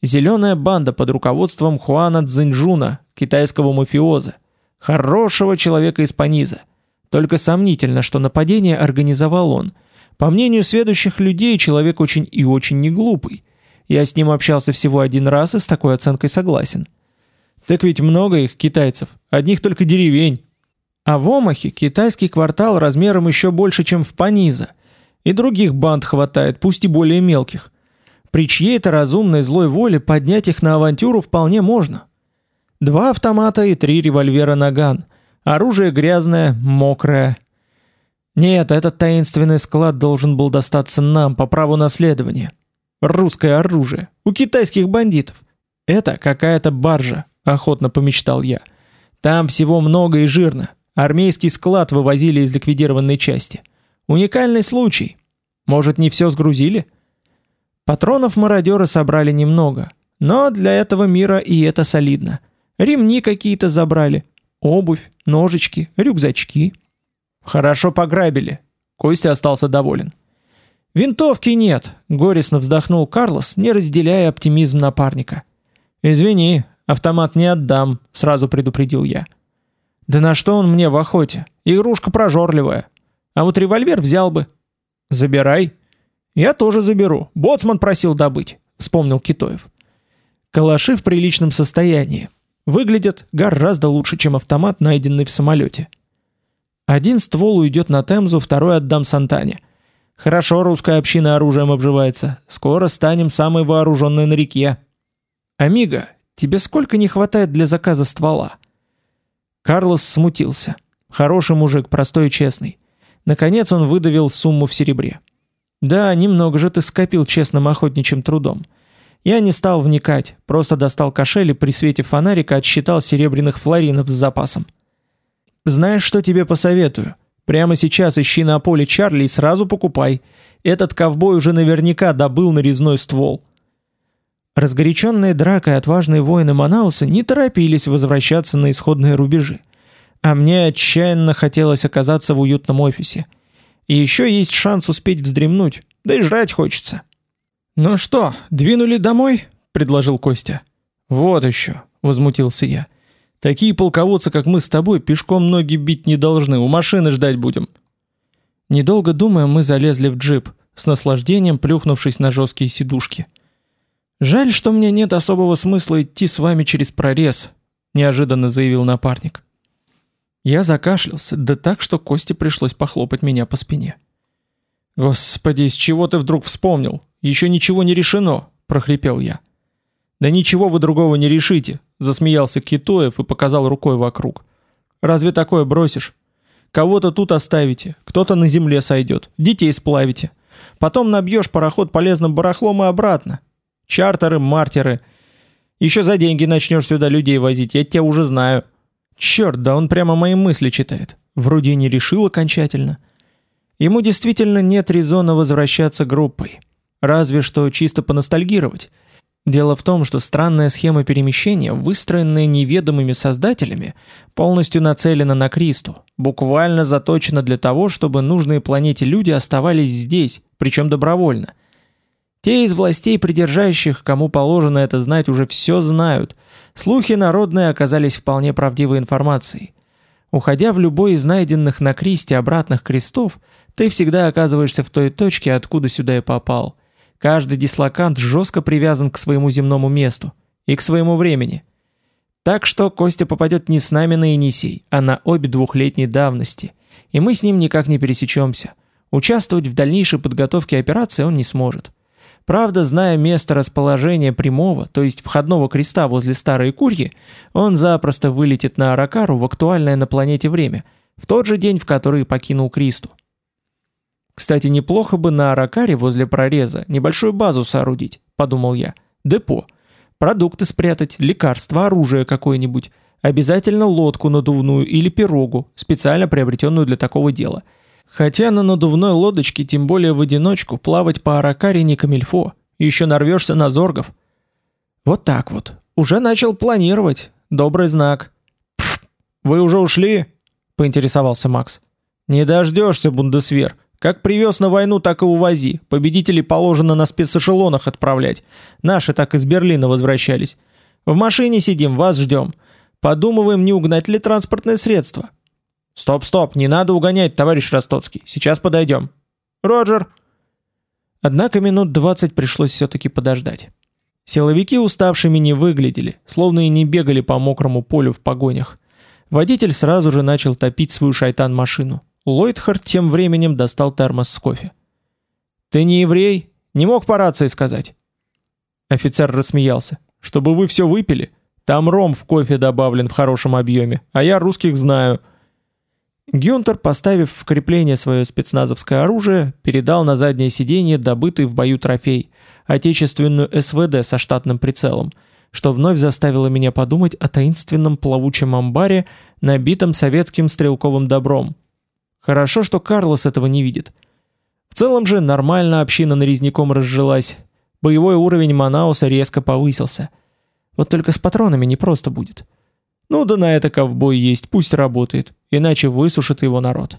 Зеленая банда под руководством Хуана Цзиньжуна, китайского мафиоза. Хорошего человека из Паниза. Только сомнительно, что нападение организовал он. По мнению сведущих людей, человек очень и очень неглупый. Я с ним общался всего один раз и с такой оценкой согласен. Так ведь много их, китайцев, одних только деревень. А в Омахе китайский квартал размером еще больше, чем в Паниза. И других банд хватает, пусть и более мелких. При чьей-то разумной злой воле поднять их на авантюру вполне можно. Два автомата и три револьвера наган. Оружие грязное, мокрое. Нет, этот таинственный склад должен был достаться нам по праву наследования. Русское оружие. У китайских бандитов. Это какая-то баржа, охотно помечтал я. Там всего много и жирно. Армейский склад вывозили из ликвидированной части. Уникальный случай. Может, не все сгрузили? Патронов мародеры собрали немного, но для этого мира и это солидно. Ремни какие-то забрали, обувь, ножички, рюкзачки. Хорошо пограбили. Костя остался доволен. Винтовки нет, горестно вздохнул Карлос, не разделяя оптимизм напарника. Извини, автомат не отдам, сразу предупредил я. Да на что он мне в охоте? Игрушка прожорливая. А вот револьвер взял бы. Забирай. Я тоже заберу. Боцман просил добыть, вспомнил Китоев. Калаши в приличном состоянии. Выглядят гораздо лучше, чем автомат, найденный в самолете. Один ствол уйдет на Темзу, второй отдам Сантане. Хорошо русская община оружием обживается. Скоро станем самой вооруженной на реке. Амиго, тебе сколько не хватает для заказа ствола? Карлос смутился. Хороший мужик, простой и честный. Наконец он выдавил сумму в серебре. Да, немного же ты скопил честным охотничьим трудом. Я не стал вникать, просто достал кошель и при свете фонарика отсчитал серебряных флоринов с запасом. Знаешь, что тебе посоветую? Прямо сейчас ищи на поле Чарли и сразу покупай. Этот ковбой уже наверняка добыл нарезной ствол. Разгоряченные дракой отважные воины Манауса не торопились возвращаться на исходные рубежи. А мне отчаянно хотелось оказаться в уютном офисе. И еще есть шанс успеть вздремнуть, да и жрать хочется. «Ну что, двинули домой?» — предложил Костя. «Вот еще», — возмутился я. «Такие полководцы, как мы с тобой, пешком ноги бить не должны, у машины ждать будем». Недолго думая, мы залезли в джип, с наслаждением плюхнувшись на жесткие сидушки. «Жаль, что мне нет особого смысла идти с вами через прорез», — неожиданно заявил напарник. Я закашлялся, да так, что Косте пришлось похлопать меня по спине. «Господи, из чего ты вдруг вспомнил? Еще ничего не решено!» — прохрипел я. «Да ничего вы другого не решите!» — засмеялся Китоев и показал рукой вокруг. «Разве такое бросишь? Кого-то тут оставите, кто-то на земле сойдет, детей сплавите. Потом набьешь пароход полезным барахлом и обратно. Чартеры, мартеры. Еще за деньги начнешь сюда людей возить, я тебя уже знаю. Черт, да он прямо мои мысли читает. Вроде не решил окончательно. Ему действительно нет резона возвращаться группой. Разве что чисто поностальгировать. Дело в том, что странная схема перемещения, выстроенная неведомыми создателями, полностью нацелена на Кристу, буквально заточена для того, чтобы нужные планете люди оставались здесь, причем добровольно – те из властей придержащих, кому положено это знать, уже все знают. Слухи народные оказались вполне правдивой информацией. Уходя в любой из найденных на кресте обратных крестов, ты всегда оказываешься в той точке, откуда сюда и попал. Каждый дислокант жестко привязан к своему земному месту и к своему времени. Так что Костя попадет не с нами на Енисей, а на обе двухлетней давности, и мы с ним никак не пересечемся. Участвовать в дальнейшей подготовке операции он не сможет. Правда, зная место расположения прямого, то есть входного креста возле Старой Курьи, он запросто вылетит на Аракару в актуальное на планете время, в тот же день, в который покинул Кристу. Кстати, неплохо бы на Аракаре возле прореза небольшую базу соорудить, подумал я. Депо. Продукты спрятать, лекарства, оружие какое-нибудь. Обязательно лодку надувную или пирогу, специально приобретенную для такого дела – Хотя на надувной лодочке, тем более в одиночку, плавать по Аракаре не камильфо, еще нарвешься на зоргов. Вот так вот. Уже начал планировать. Добрый знак. Пф, вы уже ушли? Поинтересовался Макс. Не дождешься, Бундесвер. Как привез на войну, так и увози. Победителей положено на спецэшелонах отправлять. Наши так из Берлина возвращались. В машине сидим, вас ждем. Подумываем, не угнать ли транспортное средство. «Стоп, стоп, не надо угонять, товарищ Ростоцкий, сейчас подойдем». Роджер!» Однако минут двадцать пришлось все-таки подождать. Силовики уставшими не выглядели, словно и не бегали по мокрому полю в погонях. Водитель сразу же начал топить свою шайтан-машину. Ллойдхард тем временем достал термос с кофе. «Ты не еврей? Не мог по рации сказать?» Офицер рассмеялся. «Чтобы вы все выпили? Там ром в кофе добавлен в хорошем объеме, а я русских знаю». Гюнтер, поставив в крепление свое спецназовское оружие, передал на заднее сиденье добытый в бою трофей, отечественную СВД со штатным прицелом, что вновь заставило меня подумать о таинственном плавучем амбаре, набитом советским стрелковым добром. Хорошо, что Карлос этого не видит. В целом же нормально община нарезняком разжилась. Боевой уровень Манауса резко повысился. Вот только с патронами не просто будет. Ну да на это ковбой есть, пусть работает, иначе высушит его народ.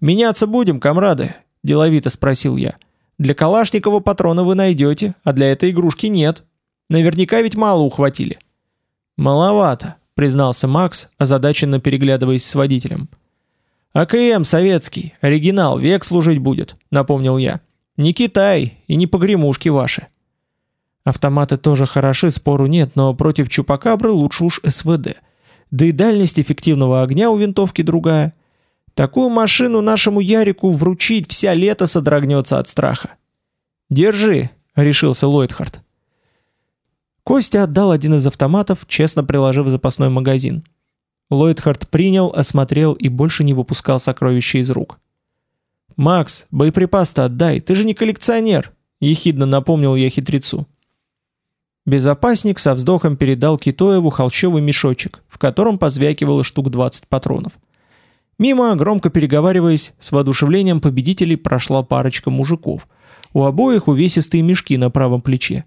«Меняться будем, комрады?» – деловито спросил я. «Для Калашникова патроны вы найдете, а для этой игрушки нет. Наверняка ведь мало ухватили». «Маловато», – признался Макс, озадаченно переглядываясь с водителем. «АКМ советский, оригинал, век служить будет», — напомнил я. «Не Китай и не погремушки ваши». Автоматы тоже хороши, спору нет, но против Чупакабры лучше уж СВД. Да и дальность эффективного огня у винтовки другая. Такую машину нашему Ярику вручить вся лето содрогнется от страха. «Держи», — решился Ллойдхард. Костя отдал один из автоматов, честно приложив запасной магазин. Ллойдхард принял, осмотрел и больше не выпускал сокровища из рук. «Макс, боеприпас-то отдай, ты же не коллекционер!» — ехидно напомнил я хитрецу. Безопасник со вздохом передал Китоеву холщовый мешочек, в котором позвякивало штук 20 патронов. Мимо, громко переговариваясь, с воодушевлением победителей прошла парочка мужиков. У обоих увесистые мешки на правом плече.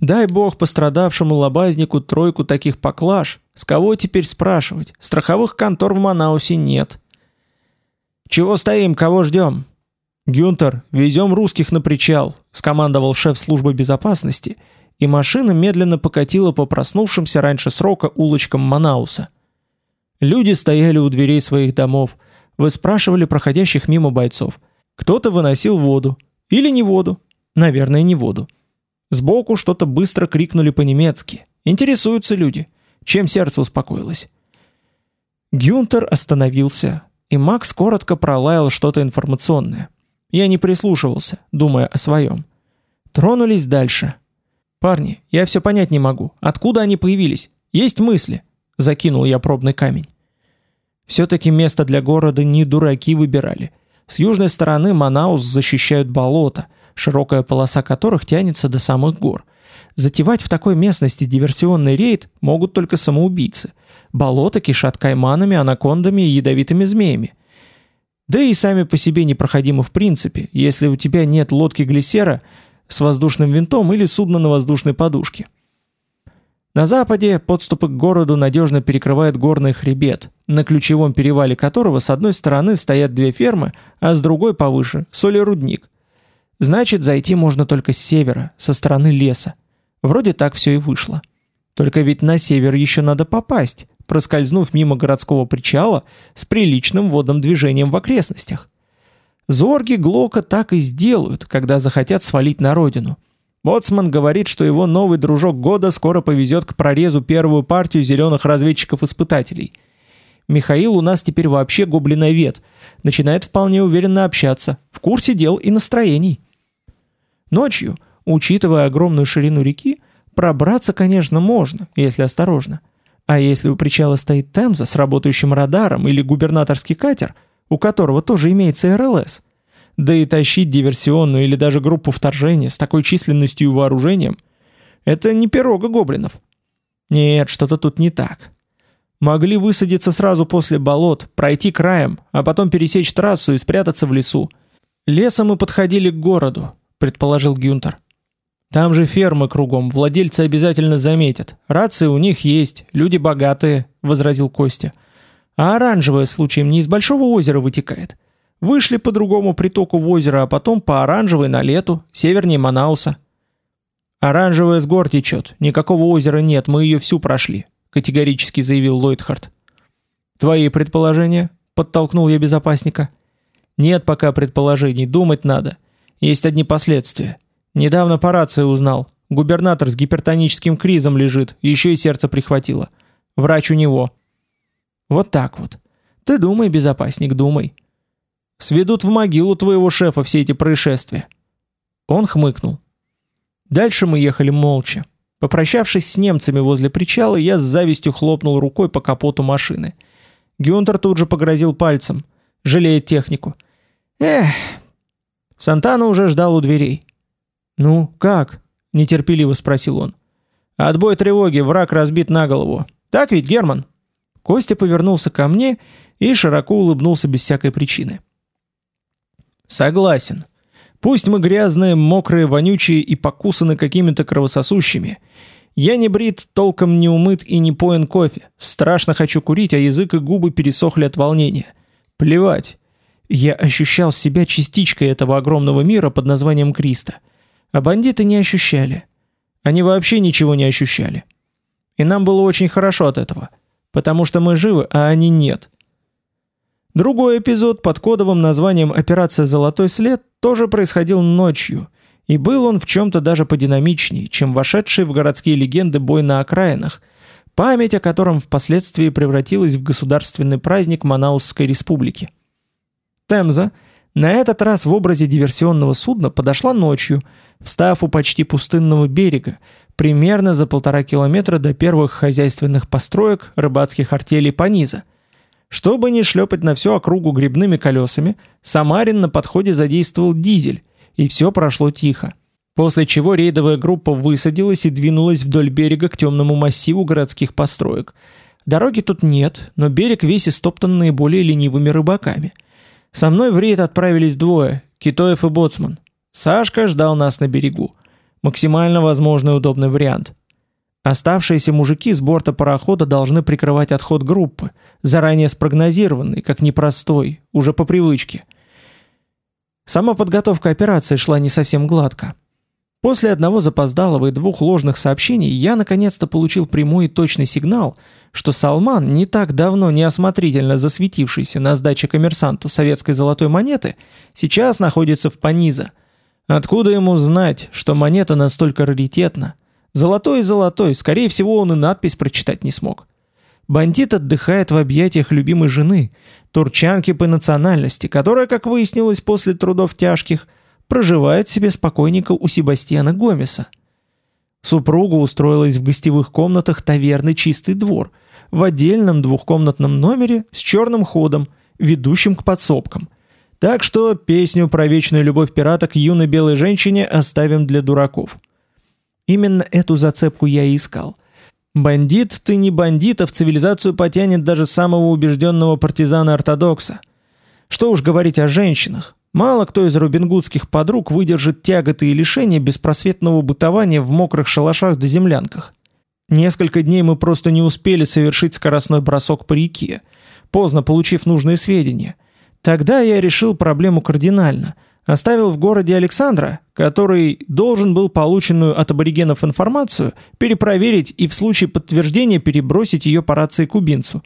Дай бог пострадавшему лобазнику тройку таких поклаж, с кого теперь спрашивать? Страховых контор в Манаусе нет. Чего стоим, кого ждем? Гюнтер, везем русских на причал, скомандовал шеф службы безопасности, и машина медленно покатила по проснувшимся раньше срока улочкам Манауса. Люди стояли у дверей своих домов, выспрашивали проходящих мимо бойцов. Кто-то выносил воду. Или не воду. Наверное, не воду. Сбоку что-то быстро крикнули по-немецки. Интересуются люди. Чем сердце успокоилось? Гюнтер остановился, и Макс коротко пролаял что-то информационное. Я не прислушивался, думая о своем. Тронулись дальше. «Парни, я все понять не могу. Откуда они появились? Есть мысли?» Закинул я пробный камень. Все-таки место для города не дураки выбирали. С южной стороны Манаус защищают болота, широкая полоса которых тянется до самых гор. Затевать в такой местности диверсионный рейд могут только самоубийцы. Болото кишат кайманами, анакондами и ядовитыми змеями. Да и сами по себе непроходимы в принципе, если у тебя нет лодки глиссера с воздушным винтом или судна на воздушной подушке. На западе подступы к городу надежно перекрывает горный хребет, на ключевом перевале которого с одной стороны стоят две фермы, а с другой повыше – солерудник. Значит, зайти можно только с севера, со стороны леса. Вроде так все и вышло. Только ведь на север еще надо попасть, проскользнув мимо городского причала с приличным водным движением в окрестностях. Зорги Глока так и сделают, когда захотят свалить на родину. Боцман говорит, что его новый дружок года скоро повезет к прорезу первую партию зеленых разведчиков-испытателей. Михаил у нас теперь вообще гоблиновед, начинает вполне уверенно общаться, в курсе дел и настроений. Ночью – Учитывая огромную ширину реки, пробраться, конечно, можно, если осторожно. А если у причала стоит Темза с работающим радаром или губернаторский катер, у которого тоже имеется РЛС, да и тащить диверсионную или даже группу вторжения с такой численностью и вооружением, это не пирога гоблинов. Нет, что-то тут не так. Могли высадиться сразу после болот, пройти краем, а потом пересечь трассу и спрятаться в лесу. Лесом мы подходили к городу, предположил Гюнтер. Там же фермы кругом, владельцы обязательно заметят. Рации у них есть, люди богатые, возразил Костя. А оранжевое случаем не из большого озера вытекает. Вышли по другому притоку в озеро, а потом по оранжевой на лету, севернее Манауса. Оранжевая с гор течет, никакого озера нет, мы ее всю прошли, категорически заявил Ллойдхард. Твои предположения? Подтолкнул я безопасника. Нет пока предположений, думать надо. Есть одни последствия. Недавно по рации узнал. Губернатор с гипертоническим кризом лежит, еще и сердце прихватило. Врач у него. Вот так вот. Ты думай, безопасник, думай. Сведут в могилу твоего шефа все эти происшествия. Он хмыкнул. Дальше мы ехали молча. Попрощавшись с немцами возле причала, я с завистью хлопнул рукой по капоту машины. Гюнтер тут же погрозил пальцем. Жалеет технику. Эх. Сантана уже ждал у дверей. «Ну, как?» – нетерпеливо спросил он. «Отбой тревоги, враг разбит на голову. Так ведь, Герман?» Костя повернулся ко мне и широко улыбнулся без всякой причины. «Согласен. Пусть мы грязные, мокрые, вонючие и покусаны какими-то кровососущими. Я не брит, толком не умыт и не поен кофе. Страшно хочу курить, а язык и губы пересохли от волнения. Плевать. Я ощущал себя частичкой этого огромного мира под названием Криста. А бандиты не ощущали. Они вообще ничего не ощущали. И нам было очень хорошо от этого. Потому что мы живы, а они нет. Другой эпизод под кодовым названием «Операция «Золотой след» тоже происходил ночью, и был он в чем-то даже подинамичнее, чем вошедший в городские легенды бой на окраинах, память о котором впоследствии превратилась в государственный праздник Манаусской республики. Темза – на этот раз в образе диверсионного судна подошла ночью, встав у почти пустынного берега, примерно за полтора километра до первых хозяйственных построек рыбацких артелей Паниза. Чтобы не шлепать на всю округу грибными колесами, Самарин на подходе задействовал дизель, и все прошло тихо. После чего рейдовая группа высадилась и двинулась вдоль берега к темному массиву городских построек. Дороги тут нет, но берег весь истоптан наиболее ленивыми рыбаками – со мной в рейд отправились двое, Китоев и Боцман. Сашка ждал нас на берегу. Максимально возможный удобный вариант. Оставшиеся мужики с борта парохода должны прикрывать отход группы, заранее спрогнозированный, как непростой, уже по привычке. Сама подготовка операции шла не совсем гладко. После одного запоздалого и двух ложных сообщений я наконец-то получил прямой и точный сигнал, что Салман, не так давно неосмотрительно засветившийся на сдаче коммерсанту советской золотой монеты, сейчас находится в Паниза. Откуда ему знать, что монета настолько раритетна? Золотой и золотой, скорее всего, он и надпись прочитать не смог. Бандит отдыхает в объятиях любимой жены, турчанки по национальности, которая, как выяснилось после трудов тяжких, проживает себе спокойненько у Себастьяна Гомеса. Супруга устроилась в гостевых комнатах таверны «Чистый двор», в отдельном двухкомнатном номере с черным ходом, ведущим к подсобкам. Так что песню про вечную любовь пирата к юной белой женщине оставим для дураков. Именно эту зацепку я и искал. Бандит ты не бандит, а в цивилизацию потянет даже самого убежденного партизана-ортодокса. Что уж говорить о женщинах, Мало кто из робингудских подруг выдержит тяготы и лишения беспросветного бытования в мокрых шалашах да землянках. Несколько дней мы просто не успели совершить скоростной бросок по реке, поздно получив нужные сведения. Тогда я решил проблему кардинально. Оставил в городе Александра, который должен был полученную от аборигенов информацию перепроверить и в случае подтверждения перебросить ее по рации кубинцу.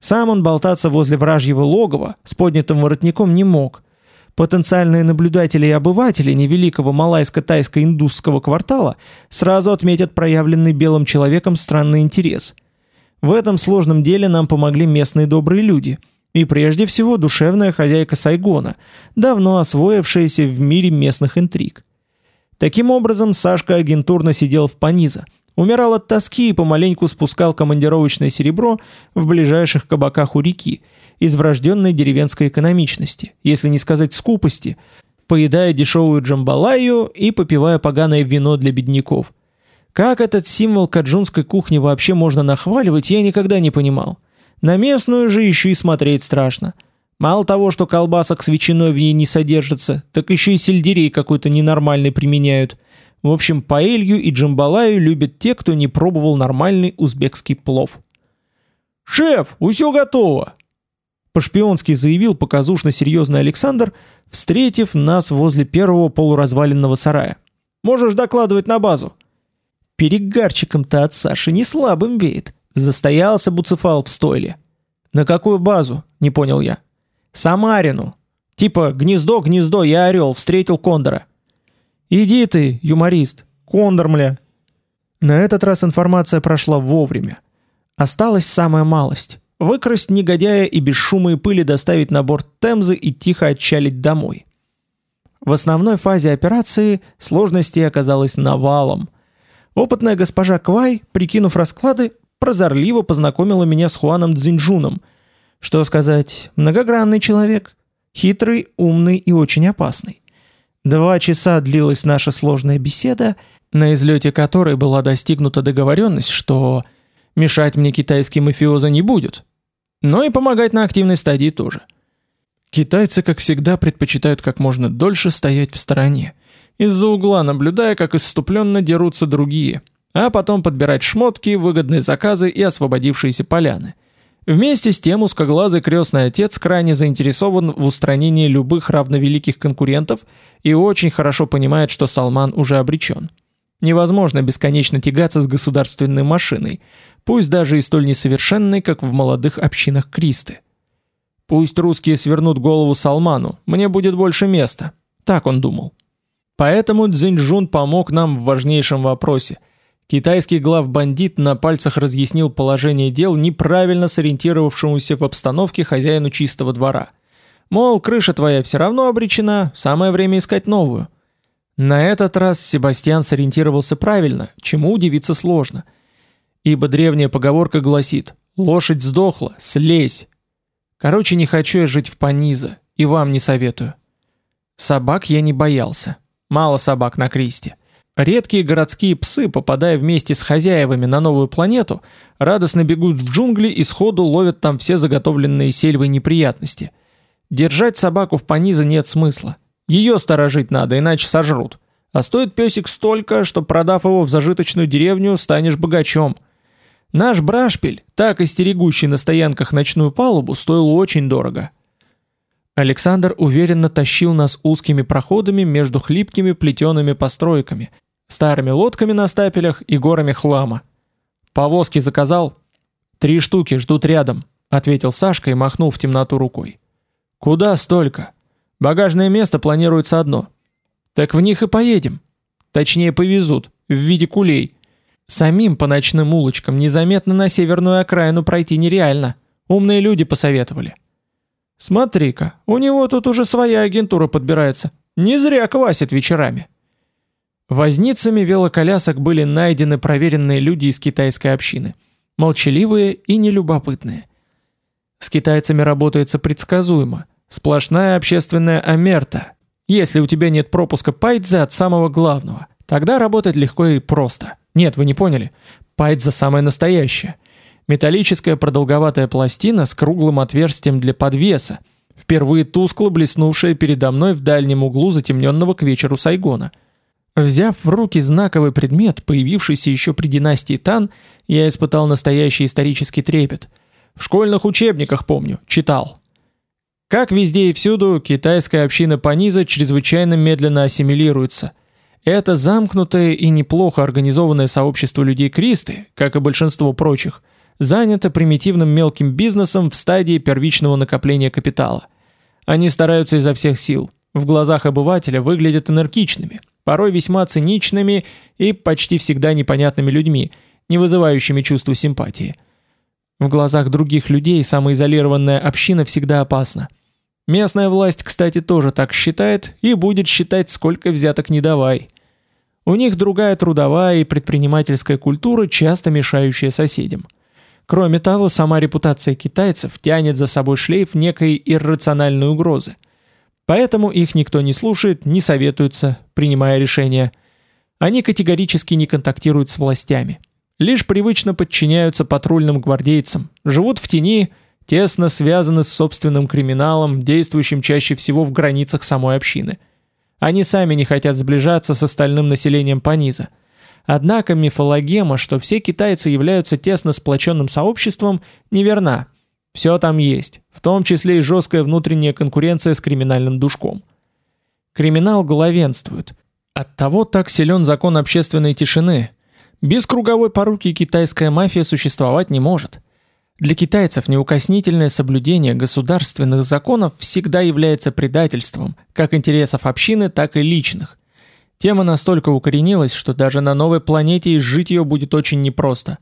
Сам он болтаться возле вражьего логова с поднятым воротником не мог – Потенциальные наблюдатели и обыватели невеликого малайско-тайско-индусского квартала сразу отметят проявленный белым человеком странный интерес. В этом сложном деле нам помогли местные добрые люди. И прежде всего душевная хозяйка Сайгона, давно освоившаяся в мире местных интриг. Таким образом, Сашка агентурно сидел в Паниза, умирал от тоски и помаленьку спускал командировочное серебро в ближайших кабаках у реки – из врожденной деревенской экономичности, если не сказать скупости, поедая дешевую джамбалаю и попивая поганое вино для бедняков. Как этот символ каджунской кухни вообще можно нахваливать, я никогда не понимал. На местную же еще и смотреть страшно. Мало того, что колбасок с ветчиной в ней не содержится, так еще и сельдерей какой-то ненормальный применяют. В общем, паэлью и джамбалаю любят те, кто не пробовал нормальный узбекский плов. «Шеф, все готово!» По-шпионски заявил показушно серьезный Александр, встретив нас возле первого полуразваленного сарая. «Можешь докладывать на базу». Перегарчиком-то от Саши не слабым веет. Застоялся Буцефал в стойле. «На какую базу?» — не понял я. «Самарину». Типа «Гнездо, гнездо, я орел, встретил кондора». «Иди ты, юморист, кондор, мля». На этот раз информация прошла вовремя. Осталась самая малость – выкрасть негодяя и без шума и пыли доставить на борт Темзы и тихо отчалить домой. В основной фазе операции сложностей оказалось навалом. Опытная госпожа Квай, прикинув расклады, прозорливо познакомила меня с Хуаном Цзиньжуном. Что сказать, многогранный человек, хитрый, умный и очень опасный. Два часа длилась наша сложная беседа, на излете которой была достигнута договоренность, что мешать мне китайский мафиоза не будет, но и помогать на активной стадии тоже. Китайцы, как всегда, предпочитают как можно дольше стоять в стороне, из-за угла наблюдая, как исступленно дерутся другие, а потом подбирать шмотки, выгодные заказы и освободившиеся поляны. Вместе с тем узкоглазый крестный отец крайне заинтересован в устранении любых равновеликих конкурентов и очень хорошо понимает, что Салман уже обречен. Невозможно бесконечно тягаться с государственной машиной, пусть даже и столь несовершенной, как в молодых общинах Кристы. Пусть русские свернут голову Салману, мне будет больше места. Так он думал. Поэтому Цзиньчжун помог нам в важнейшем вопросе. Китайский главбандит на пальцах разъяснил положение дел неправильно сориентировавшемуся в обстановке хозяину чистого двора. Мол, крыша твоя все равно обречена, самое время искать новую. На этот раз Себастьян сориентировался правильно, чему удивиться сложно. Ибо древняя поговорка гласит «Лошадь сдохла, слезь». Короче, не хочу я жить в Паниза, и вам не советую. Собак я не боялся. Мало собак на Кристе. Редкие городские псы, попадая вместе с хозяевами на новую планету, радостно бегут в джунгли и сходу ловят там все заготовленные сельвой неприятности. Держать собаку в Паниза нет смысла. Ее сторожить надо, иначе сожрут. А стоит песик столько, что продав его в зажиточную деревню, станешь богачом. Наш брашпиль, так и стерегущий на стоянках ночную палубу, стоил очень дорого. Александр уверенно тащил нас узкими проходами между хлипкими плетеными постройками, старыми лодками на стапелях и горами хлама. «Повозки заказал?» «Три штуки ждут рядом», — ответил Сашка и махнул в темноту рукой. «Куда столько?» Багажное место планируется одно. Так в них и поедем. Точнее, повезут, в виде кулей. Самим по ночным улочкам незаметно на северную окраину пройти нереально. Умные люди посоветовали. Смотри-ка, у него тут уже своя агентура подбирается. Не зря квасит вечерами. Возницами велоколясок были найдены проверенные люди из китайской общины. Молчаливые и нелюбопытные. С китайцами работается предсказуемо – Сплошная общественная омерта. Если у тебя нет пропуска Пайдзе от самого главного, тогда работать легко и просто. Нет, вы не поняли. Пайдзе самое настоящее. Металлическая продолговатая пластина с круглым отверстием для подвеса, впервые тускло блеснувшая передо мной в дальнем углу затемненного к вечеру Сайгона. Взяв в руки знаковый предмет, появившийся еще при династии Тан, я испытал настоящий исторический трепет. В школьных учебниках, помню, читал. Как везде и всюду, китайская община Паниза чрезвычайно медленно ассимилируется. Это замкнутое и неплохо организованное сообщество людей Кристы, как и большинство прочих, занято примитивным мелким бизнесом в стадии первичного накопления капитала. Они стараются изо всех сил. В глазах обывателя выглядят энергичными, порой весьма циничными и почти всегда непонятными людьми, не вызывающими чувства симпатии. В глазах других людей самоизолированная община всегда опасна. Местная власть, кстати, тоже так считает и будет считать, сколько взяток не давай. У них другая трудовая и предпринимательская культура, часто мешающая соседям. Кроме того, сама репутация китайцев тянет за собой шлейф некой иррациональной угрозы. Поэтому их никто не слушает, не советуется, принимая решения. Они категорически не контактируют с властями. Лишь привычно подчиняются патрульным гвардейцам, живут в тени тесно связаны с собственным криминалом, действующим чаще всего в границах самой общины. Они сами не хотят сближаться с остальным населением Паниза. Однако мифологема, что все китайцы являются тесно сплоченным сообществом, неверна. Все там есть, в том числе и жесткая внутренняя конкуренция с криминальным душком. Криминал главенствует. Оттого так силен закон общественной тишины. Без круговой поруки китайская мафия существовать не может – Для китайцев неукоснительное соблюдение государственных законов всегда является предательством, как интересов общины, так и личных. Тема настолько укоренилась, что даже на новой планете изжить ее будет очень непросто.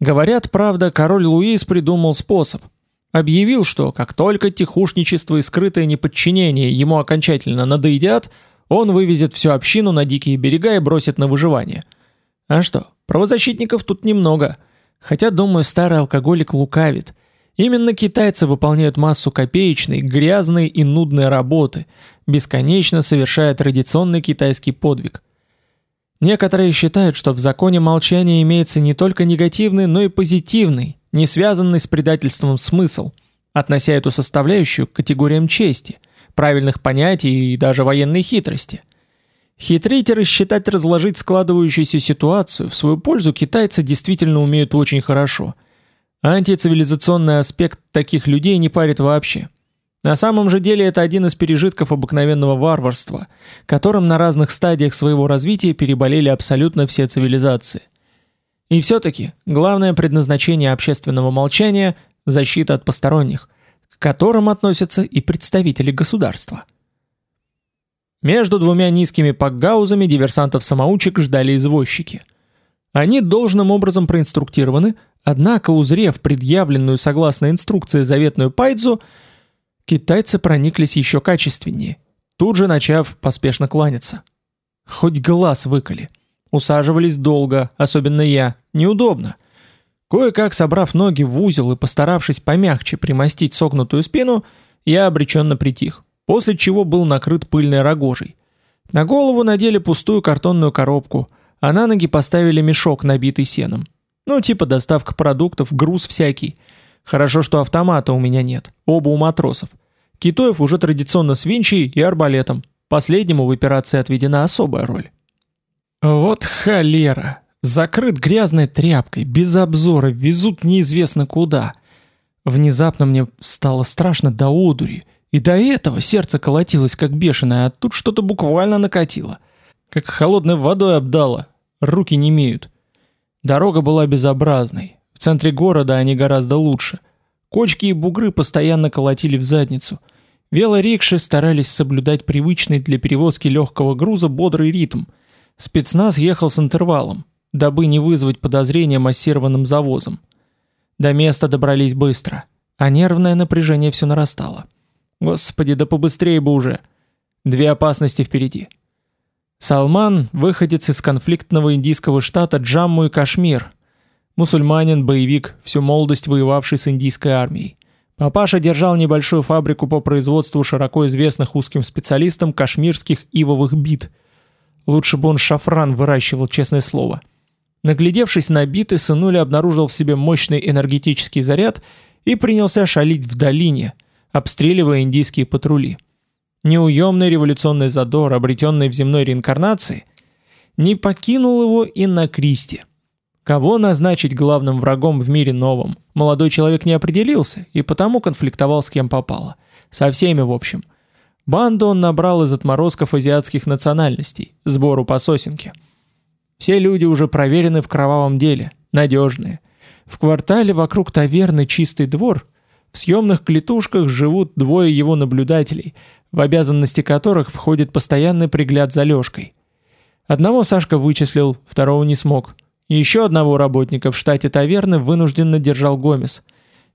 Говорят, правда, король Луис придумал способ. Объявил, что как только тихушничество и скрытое неподчинение ему окончательно надоедят, он вывезет всю общину на дикие берега и бросит на выживание. А что, правозащитников тут немного – Хотя, думаю, старый алкоголик лукавит. Именно китайцы выполняют массу копеечной, грязной и нудной работы, бесконечно совершая традиционный китайский подвиг. Некоторые считают, что в законе молчания имеется не только негативный, но и позитивный, не связанный с предательством смысл, относя эту составляющую к категориям чести, правильных понятий и даже военной хитрости. Хитрить и рассчитать разложить складывающуюся ситуацию в свою пользу китайцы действительно умеют очень хорошо. Антицивилизационный аспект таких людей не парит вообще. На самом же деле это один из пережитков обыкновенного варварства, которым на разных стадиях своего развития переболели абсолютно все цивилизации. И все-таки главное предназначение общественного молчания – защита от посторонних, к которым относятся и представители государства – между двумя низкими пакгаузами диверсантов-самоучек ждали извозчики. Они должным образом проинструктированы, однако, узрев предъявленную согласно инструкции заветную пайдзу, китайцы прониклись еще качественнее, тут же начав поспешно кланяться. Хоть глаз выколи. Усаживались долго, особенно я. Неудобно. Кое-как собрав ноги в узел и постаравшись помягче примостить согнутую спину, я обреченно притих после чего был накрыт пыльной рогожей. На голову надели пустую картонную коробку, а на ноги поставили мешок, набитый сеном. Ну, типа доставка продуктов, груз всякий. Хорошо, что автомата у меня нет, оба у матросов. Китоев уже традиционно с винчей и арбалетом. Последнему в операции отведена особая роль. Вот холера. Закрыт грязной тряпкой, без обзора, везут неизвестно куда. Внезапно мне стало страшно до одури. И до этого сердце колотилось как бешеное, а тут что-то буквально накатило. Как холодной водой обдало. Руки не имеют. Дорога была безобразной. В центре города они гораздо лучше. Кочки и бугры постоянно колотили в задницу. Велорикши старались соблюдать привычный для перевозки легкого груза бодрый ритм. Спецназ ехал с интервалом, дабы не вызвать подозрения массированным завозом. До места добрались быстро, а нервное напряжение все нарастало. Господи, да побыстрее бы уже. Две опасности впереди. Салман – выходец из конфликтного индийского штата Джамму и Кашмир. Мусульманин, боевик, всю молодость воевавший с индийской армией. Папаша держал небольшую фабрику по производству широко известных узким специалистам кашмирских ивовых бит. Лучше бы он шафран выращивал, честное слово. Наглядевшись на биты, сынуля обнаружил в себе мощный энергетический заряд и принялся шалить в долине – обстреливая индийские патрули. Неуемный революционный задор, обретенный в земной реинкарнации, не покинул его и на Кристе. Кого назначить главным врагом в мире новом, молодой человек не определился и потому конфликтовал с кем попало. Со всеми, в общем. Банду он набрал из отморозков азиатских национальностей, сбору по сосенке. Все люди уже проверены в кровавом деле, надежные. В квартале вокруг таверны «Чистый двор» В съемных клетушках живут двое его наблюдателей, в обязанности которых входит постоянный пригляд за Лёшкой. Одного Сашка вычислил, второго не смог. Еще одного работника в штате таверны вынужденно держал Гомес.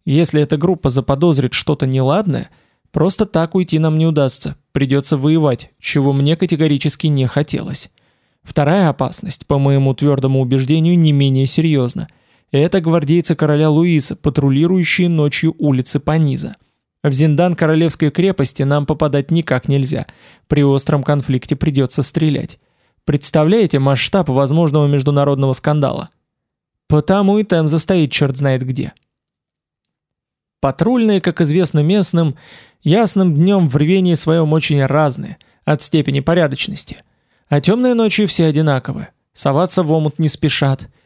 Если эта группа заподозрит что-то неладное, просто так уйти нам не удастся, придется воевать, чего мне категорически не хотелось. Вторая опасность, по моему твердому убеждению, не менее серьезна – это гвардейцы короля Луиса, патрулирующие ночью улицы Паниза. В Зиндан королевской крепости нам попадать никак нельзя. При остром конфликте придется стрелять. Представляете масштаб возможного международного скандала? Потому и Темза стоит черт знает где. Патрульные, как известно местным, ясным днем в рвении своем очень разные, от степени порядочности. А темной ночью все одинаковы. Соваться в омут не спешат –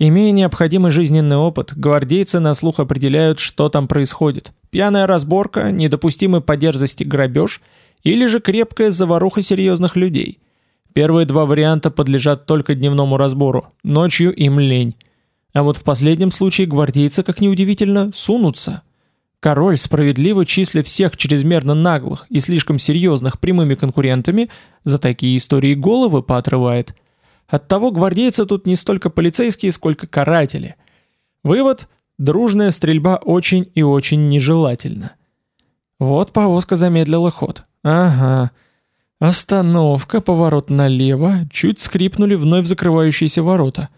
Имея необходимый жизненный опыт, гвардейцы на слух определяют, что там происходит. Пьяная разборка, недопустимый по дерзости грабеж или же крепкая заваруха серьезных людей. Первые два варианта подлежат только дневному разбору, ночью им лень. А вот в последнем случае гвардейцы, как неудивительно, сунутся. Король, справедливо числя всех чрезмерно наглых и слишком серьезных прямыми конкурентами, за такие истории головы поотрывает. Оттого гвардейцы тут не столько полицейские, сколько каратели. Вывод – дружная стрельба очень и очень нежелательна. Вот повозка замедлила ход. Ага. Остановка, поворот налево, чуть скрипнули вновь закрывающиеся ворота.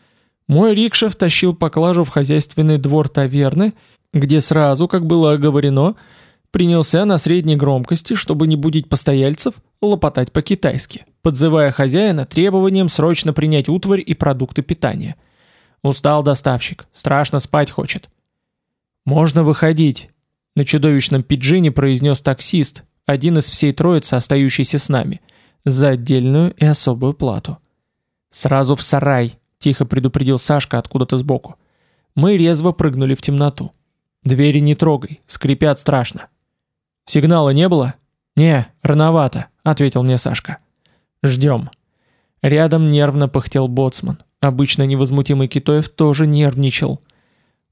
Мой рикша втащил поклажу в хозяйственный двор таверны, где сразу, как было оговорено, принялся на средней громкости, чтобы не будить постояльцев, лопотать по-китайски, подзывая хозяина требованием срочно принять утварь и продукты питания. Устал доставщик, страшно спать хочет. «Можно выходить», — на чудовищном пиджине произнес таксист, один из всей троицы, остающийся с нами, за отдельную и особую плату. «Сразу в сарай», — тихо предупредил Сашка откуда-то сбоку. Мы резво прыгнули в темноту. «Двери не трогай, скрипят страшно». «Сигнала не было?» «Не, рановато», — ответил мне Сашка. «Ждем». Рядом нервно пыхтел боцман. Обычно невозмутимый Китоев тоже нервничал.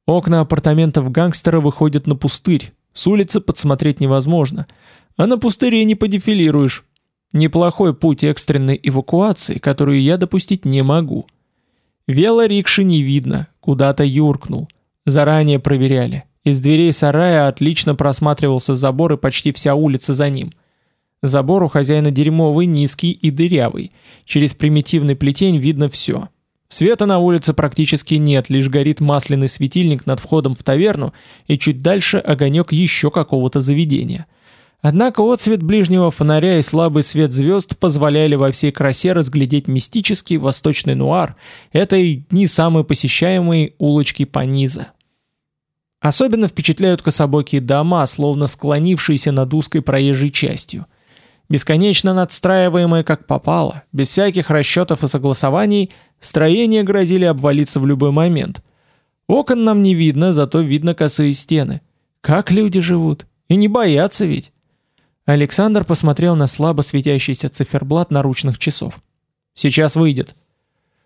Окна апартаментов гангстера выходят на пустырь. С улицы подсмотреть невозможно. А на пустыре не подефилируешь. Неплохой путь экстренной эвакуации, которую я допустить не могу. Велорикши не видно, куда-то юркнул. Заранее проверяли. Из дверей сарая отлично просматривался забор и почти вся улица за ним. Забор у хозяина дерьмовый, низкий и дырявый. Через примитивный плетень видно все. Света на улице практически нет, лишь горит масляный светильник над входом в таверну и чуть дальше огонек еще какого-то заведения. Однако отсвет ближнего фонаря и слабый свет звезд позволяли во всей красе разглядеть мистический восточный нуар этой не самой посещаемой улочки Паниза. Особенно впечатляют кособокие дома, словно склонившиеся над узкой проезжей частью. Бесконечно надстраиваемые как попало, без всяких расчетов и согласований, строения грозили обвалиться в любой момент. Окон нам не видно, зато видно косые стены. Как люди живут? И не боятся ведь. Александр посмотрел на слабо светящийся циферблат наручных часов. «Сейчас выйдет».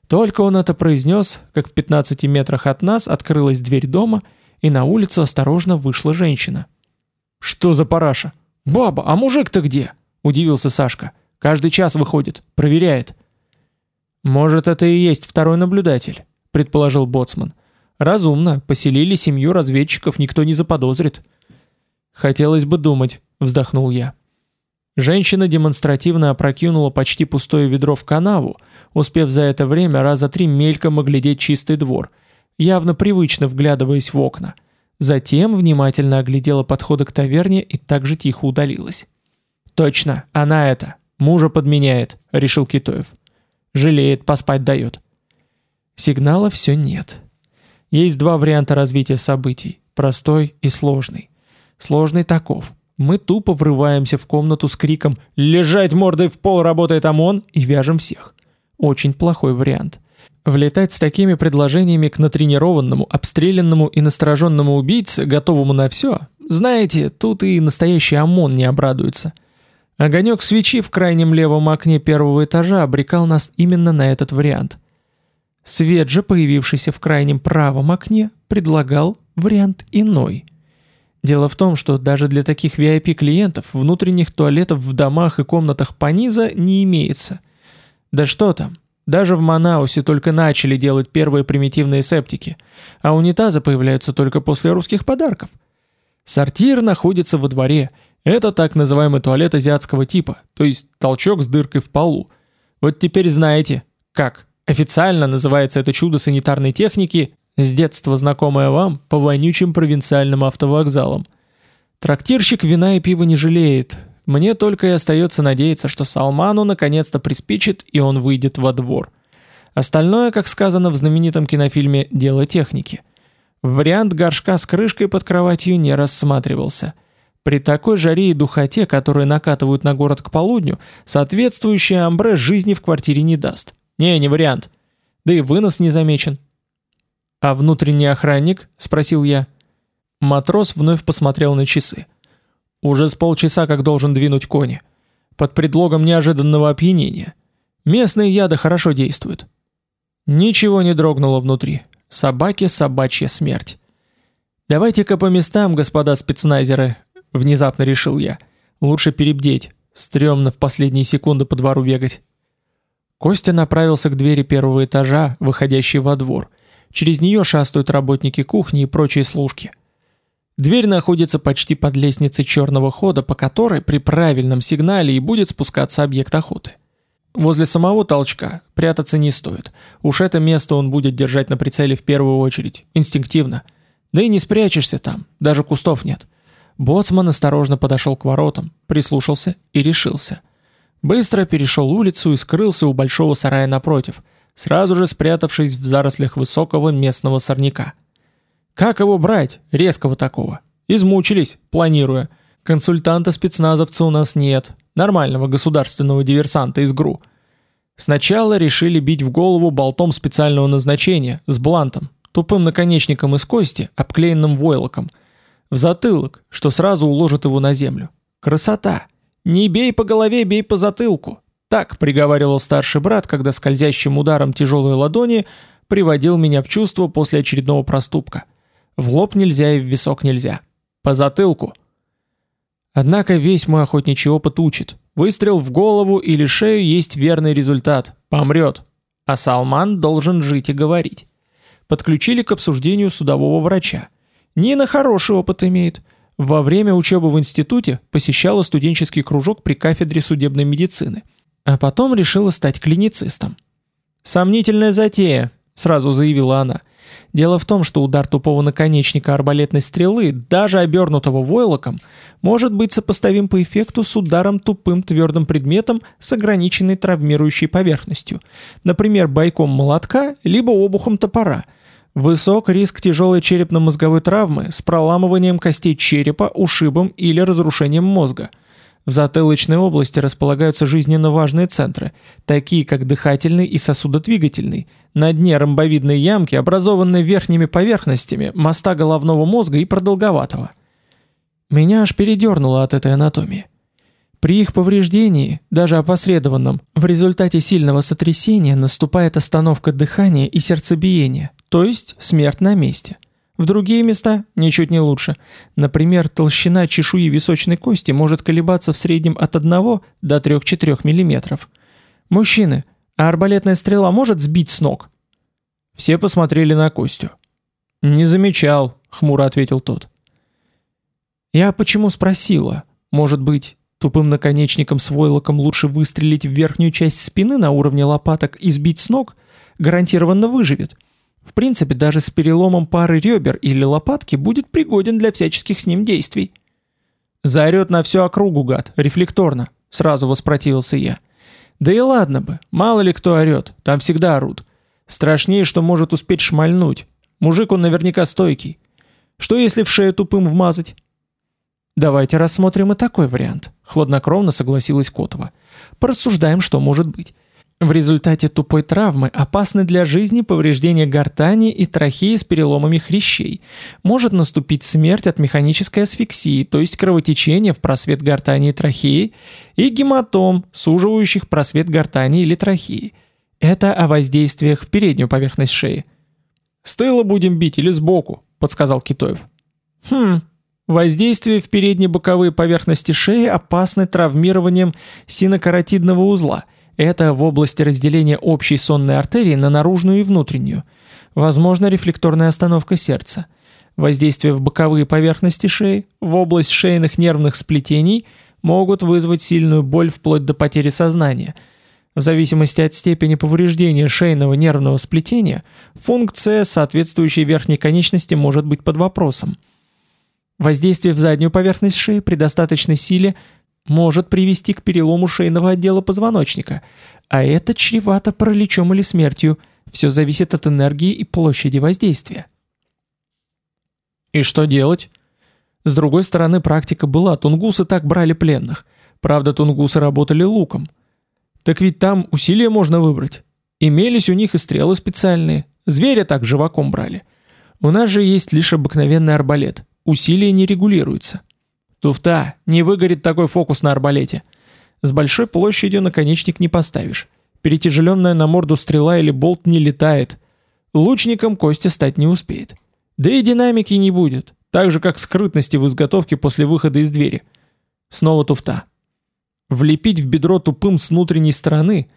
Только он это произнес, как в 15 метрах от нас открылась дверь дома, и на улицу осторожно вышла женщина. «Что за параша? Баба, а мужик-то где?» – удивился Сашка. «Каждый час выходит, проверяет». «Может, это и есть второй наблюдатель», – предположил Боцман. «Разумно, поселили семью разведчиков, никто не заподозрит». «Хотелось бы думать», — вздохнул я. Женщина демонстративно опрокинула почти пустое ведро в канаву, успев за это время раза три мельком оглядеть чистый двор, явно привычно вглядываясь в окна. Затем внимательно оглядела подходы к таверне и также тихо удалилась. «Точно, она это. Мужа подменяет», — решил Китоев. «Жалеет, поспать дает». Сигнала все нет. Есть два варианта развития событий – простой и сложный. Сложный таков. Мы тупо врываемся в комнату с криком «Лежать мордой в пол, работает ОМОН!» и вяжем всех. Очень плохой вариант. Влетать с такими предложениями к натренированному, обстрелянному и настороженному убийце, готовому на все, знаете, тут и настоящий ОМОН не обрадуется. Огонек свечи в крайнем левом окне первого этажа обрекал нас именно на этот вариант. Свет же, появившийся в крайнем правом окне, предлагал вариант иной – Дело в том, что даже для таких VIP-клиентов внутренних туалетов в домах и комнатах Паниза не имеется. Да что там, даже в Манаусе только начали делать первые примитивные септики, а унитазы появляются только после русских подарков. Сортир находится во дворе. Это так называемый туалет азиатского типа, то есть толчок с дыркой в полу. Вот теперь знаете, как официально называется это чудо санитарной техники с детства знакомая вам по вонючим провинциальным автовокзалам. Трактирщик вина и пива не жалеет. Мне только и остается надеяться, что Салману наконец-то приспичит, и он выйдет во двор. Остальное, как сказано в знаменитом кинофильме «Дело техники». Вариант горшка с крышкой под кроватью не рассматривался. При такой жаре и духоте, которые накатывают на город к полудню, соответствующее амбре жизни в квартире не даст. Не, не вариант. Да и вынос не замечен. «А внутренний охранник?» – спросил я. Матрос вновь посмотрел на часы. «Уже с полчаса как должен двинуть кони. Под предлогом неожиданного опьянения. Местные яды хорошо действуют». Ничего не дрогнуло внутри. Собаке собачья смерть. «Давайте-ка по местам, господа спецназеры», — внезапно решил я. «Лучше перебдеть. Стремно в последние секунды по двору бегать». Костя направился к двери первого этажа, выходящей во двор. Через нее шастают работники кухни и прочие служки. Дверь находится почти под лестницей черного хода, по которой при правильном сигнале и будет спускаться объект охоты. Возле самого толчка прятаться не стоит. Уж это место он будет держать на прицеле в первую очередь, инстинктивно. Да и не спрячешься там, даже кустов нет. Боцман осторожно подошел к воротам, прислушался и решился. Быстро перешел улицу и скрылся у большого сарая напротив, сразу же спрятавшись в зарослях высокого местного сорняка. Как его брать, резкого такого? Измучились, планируя. Консультанта-спецназовца у нас нет, нормального государственного диверсанта из ГРУ. Сначала решили бить в голову болтом специального назначения, с блантом, тупым наконечником из кости, обклеенным войлоком, в затылок, что сразу уложит его на землю. Красота! «Не бей по голове, бей по затылку!» Так приговаривал старший брат, когда скользящим ударом тяжелой ладони приводил меня в чувство после очередного проступка. В лоб нельзя и в висок нельзя. По затылку. Однако весь мой охотничий опыт учит. Выстрел в голову или шею есть верный результат. Помрет. А Салман должен жить и говорить. Подключили к обсуждению судового врача. Нина хороший опыт имеет. Во время учебы в институте посещала студенческий кружок при кафедре судебной медицины, а потом решила стать клиницистом. «Сомнительная затея», — сразу заявила она. «Дело в том, что удар тупого наконечника арбалетной стрелы, даже обернутого войлоком, может быть сопоставим по эффекту с ударом тупым твердым предметом с ограниченной травмирующей поверхностью, например, бойком молотка либо обухом топора — Высок риск тяжелой черепно-мозговой травмы с проламыванием костей черепа, ушибом или разрушением мозга. В затылочной области располагаются жизненно важные центры, такие как дыхательный и сосудодвигательный, на дне ромбовидной ямки, образованной верхними поверхностями моста головного мозга и продолговатого. Меня аж передернуло от этой анатомии. При их повреждении, даже опосредованном, в результате сильного сотрясения наступает остановка дыхания и сердцебиения, то есть смерть на месте. В другие места ничуть не лучше. Например, толщина чешуи височной кости может колебаться в среднем от 1 до 3-4 мм. Мужчины, а арбалетная стрела может сбить с ног? Все посмотрели на Костю. «Не замечал», — хмуро ответил тот. «Я почему спросила? Может быть, Тупым наконечником с войлоком лучше выстрелить в верхнюю часть спины на уровне лопаток и сбить с ног, гарантированно выживет. В принципе, даже с переломом пары ребер или лопатки будет пригоден для всяческих с ним действий. Заорет на всю округу, гад, рефлекторно, сразу воспротивился я. Да и ладно бы, мало ли кто орет, там всегда орут. Страшнее, что может успеть шмальнуть. Мужик он наверняка стойкий. Что если в шею тупым вмазать? Давайте рассмотрим и такой вариант, хладнокровно согласилась Котова. Порассуждаем, что может быть. В результате тупой травмы опасны для жизни повреждения гортани и трахеи с переломами хрящей. Может наступить смерть от механической асфиксии, то есть кровотечение в просвет гортани и трахеи, и гематом, суживающих просвет гортани или трахеи. Это о воздействиях в переднюю поверхность шеи. «С тыла будем бить или сбоку», — подсказал Китоев. «Хм, Воздействие в передние боковые поверхности шеи опасны травмированием синокаротидного узла. Это в области разделения общей сонной артерии на наружную и внутреннюю. Возможно рефлекторная остановка сердца. Воздействие в боковые поверхности шеи, в область шейных нервных сплетений могут вызвать сильную боль вплоть до потери сознания. В зависимости от степени повреждения шейного нервного сплетения, функция соответствующей верхней конечности может быть под вопросом. Воздействие в заднюю поверхность шеи при достаточной силе может привести к перелому шейного отдела позвоночника, а это чревато параличом или смертью. Все зависит от энергии и площади воздействия. И что делать? С другой стороны, практика была, тунгусы так брали пленных. Правда, тунгусы работали луком. Так ведь там усилия можно выбрать. Имелись у них и стрелы специальные. Зверя так живаком брали. У нас же есть лишь обыкновенный арбалет. Усилие не регулируется. Туфта, не выгорит такой фокус на арбалете. С большой площадью наконечник не поставишь. Перетяжеленная на морду стрела или болт не летает. Лучником Костя стать не успеет. Да и динамики не будет, так же как скрытности в изготовке после выхода из двери. Снова туфта. Влепить в бедро тупым с внутренней стороны.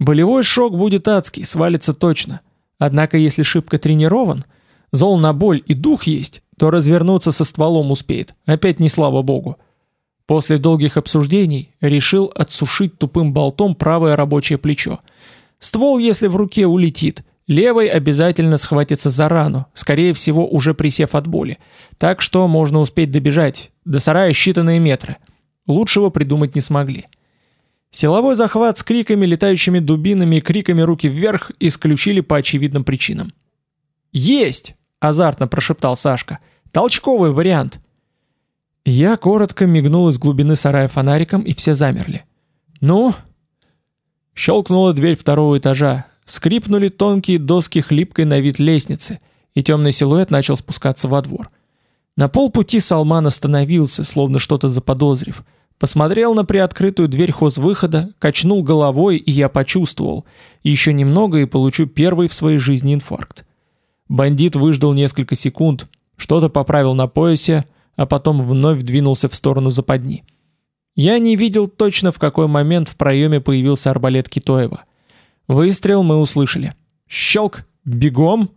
Болевой шок будет адский, свалится точно. Однако если шибко тренирован, зол на боль и дух есть, то развернуться со стволом успеет. Опять не слава богу. После долгих обсуждений решил отсушить тупым болтом правое рабочее плечо. Ствол, если в руке улетит, левой обязательно схватится за рану, скорее всего уже присев от боли. Так что можно успеть добежать, до сарая считанные метры. Лучшего придумать не смогли. Силовой захват с криками, летающими дубинами и криками руки вверх исключили по очевидным причинам. «Есть!» – азартно прошептал Сашка. «Толчковый вариант!» Я коротко мигнул из глубины сарая фонариком, и все замерли. «Ну?» Щелкнула дверь второго этажа, скрипнули тонкие доски хлипкой на вид лестницы, и темный силуэт начал спускаться во двор. На полпути Салман остановился, словно что-то заподозрив. Посмотрел на приоткрытую дверь хозвыхода, качнул головой, и я почувствовал. Еще немного и получу первый в своей жизни инфаркт. Бандит выждал несколько секунд, что-то поправил на поясе, а потом вновь двинулся в сторону западни. Я не видел точно, в какой момент в проеме появился арбалет Китоева. Выстрел мы услышали. Щелк! Бегом!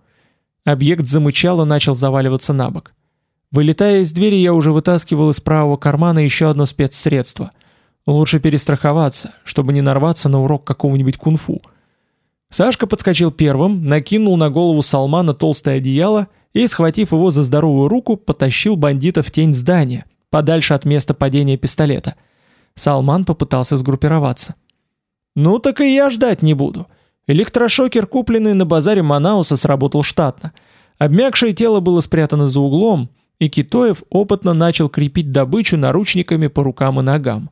Объект замычал и начал заваливаться на бок. Вылетая из двери, я уже вытаскивал из правого кармана еще одно спецсредство. Лучше перестраховаться, чтобы не нарваться на урок какого-нибудь кунг-фу. Сашка подскочил первым, накинул на голову Салмана толстое одеяло и, схватив его за здоровую руку, потащил бандита в тень здания, подальше от места падения пистолета. Салман попытался сгруппироваться. «Ну так и я ждать не буду». Электрошокер, купленный на базаре Манауса, сработал штатно. Обмякшее тело было спрятано за углом, и Китоев опытно начал крепить добычу наручниками по рукам и ногам.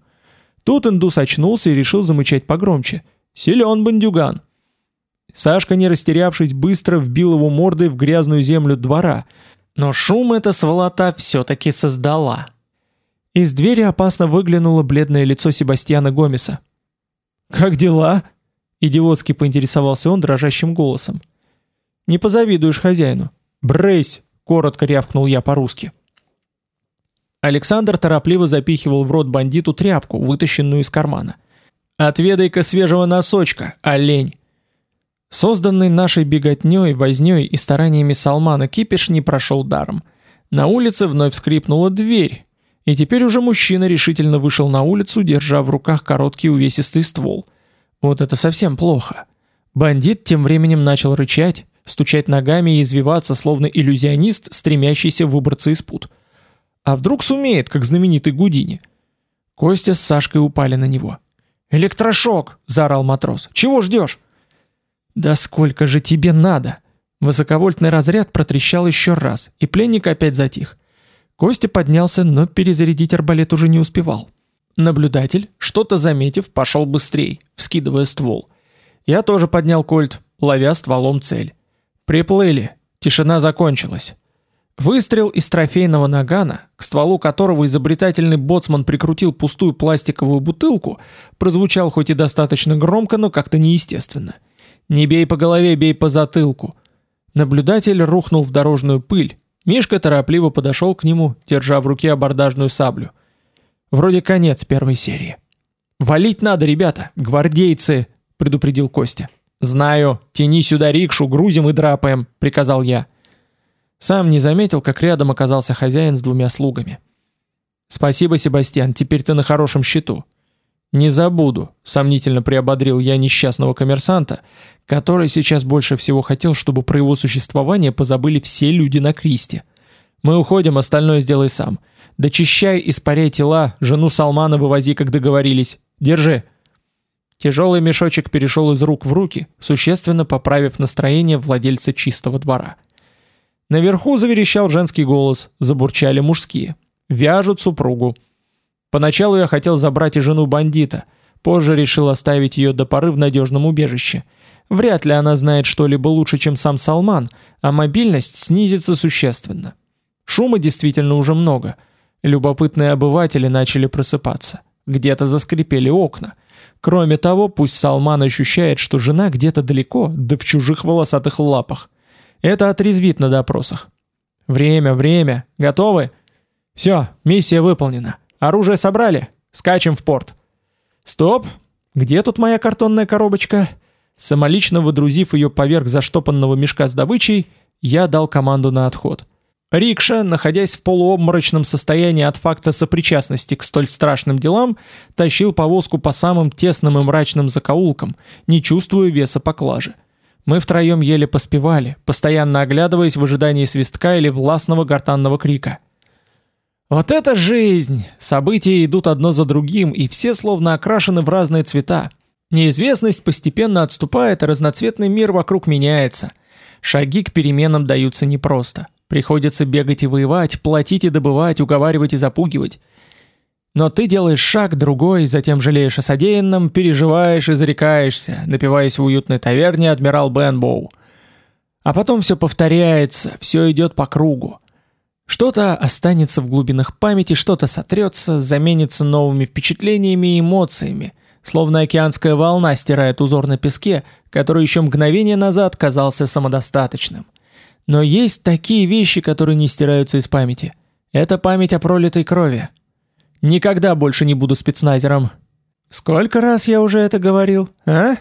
Тут индус очнулся и решил замычать погромче. «Силен бандюган!» Сашка, не растерявшись, быстро вбил его мордой в грязную землю двора, но шум эта сволота все-таки создала. Из двери опасно выглянуло бледное лицо Себастьяна Гомеса. «Как дела?» – идиотски поинтересовался он дрожащим голосом. «Не позавидуешь хозяину». «Брейсь!» – коротко рявкнул я по-русски. Александр торопливо запихивал в рот бандиту тряпку, вытащенную из кармана. «Отведай-ка свежего носочка, олень!» Созданный нашей беготней, вознёй и стараниями Салмана кипиш не прошел даром. На улице вновь скрипнула дверь, и теперь уже мужчина решительно вышел на улицу, держа в руках короткий увесистый ствол. Вот это совсем плохо. Бандит тем временем начал рычать, стучать ногами и извиваться, словно иллюзионист, стремящийся выбраться из пут. А вдруг сумеет, как знаменитый Гудини? Костя с Сашкой упали на него. «Электрошок!» – заорал матрос. «Чего ждешь?» «Да сколько же тебе надо?» Высоковольтный разряд протрещал еще раз, и пленник опять затих. Костя поднялся, но перезарядить арбалет уже не успевал. Наблюдатель, что-то заметив, пошел быстрее, вскидывая ствол. Я тоже поднял кольт, ловя стволом цель. Приплыли, тишина закончилась. Выстрел из трофейного нагана, к стволу которого изобретательный боцман прикрутил пустую пластиковую бутылку, прозвучал хоть и достаточно громко, но как-то неестественно. Не бей по голове, бей по затылку. Наблюдатель рухнул в дорожную пыль. Мишка торопливо подошел к нему, держа в руке абордажную саблю. Вроде конец первой серии. «Валить надо, ребята, гвардейцы!» — предупредил Костя. «Знаю, тяни сюда рикшу, грузим и драпаем», — приказал я. Сам не заметил, как рядом оказался хозяин с двумя слугами. «Спасибо, Себастьян, теперь ты на хорошем счету. «Не забуду», — сомнительно приободрил я несчастного коммерсанта, который сейчас больше всего хотел, чтобы про его существование позабыли все люди на Кристе. «Мы уходим, остальное сделай сам. Дочищай, испаряй тела, жену Салмана вывози, как договорились. Держи». Тяжелый мешочек перешел из рук в руки, существенно поправив настроение владельца чистого двора. Наверху заверещал женский голос, забурчали мужские. «Вяжут супругу». Поначалу я хотел забрать и жену бандита, позже решил оставить ее до поры в надежном убежище. Вряд ли она знает что-либо лучше, чем сам Салман, а мобильность снизится существенно. Шума действительно уже много. Любопытные обыватели начали просыпаться. Где-то заскрипели окна. Кроме того, пусть Салман ощущает, что жена где-то далеко, да в чужих волосатых лапах. Это отрезвит на допросах. Время, время. Готовы? Все, миссия выполнена. Оружие собрали? Скачем в порт. Стоп. Где тут моя картонная коробочка? Самолично выдрузив ее поверх заштопанного мешка с добычей, я дал команду на отход. Рикша, находясь в полуобморочном состоянии от факта сопричастности к столь страшным делам, тащил повозку по самым тесным и мрачным закоулкам, не чувствуя веса поклажи. Мы втроем еле поспевали, постоянно оглядываясь в ожидании свистка или властного гортанного крика. Вот это жизнь! События идут одно за другим, и все словно окрашены в разные цвета. Неизвестность постепенно отступает, и разноцветный мир вокруг меняется. Шаги к переменам даются непросто. Приходится бегать и воевать, платить и добывать, уговаривать и запугивать. Но ты делаешь шаг другой, затем жалеешь о содеянном, переживаешь и зарекаешься, напиваясь в уютной таверне «Адмирал Бенбоу». А потом все повторяется, все идет по кругу. Что-то останется в глубинах памяти, что-то сотрется, заменится новыми впечатлениями и эмоциями, словно океанская волна стирает узор на песке, который еще мгновение назад казался самодостаточным. Но есть такие вещи, которые не стираются из памяти. Это память о пролитой крови. Никогда больше не буду спецназером. Сколько раз я уже это говорил, а?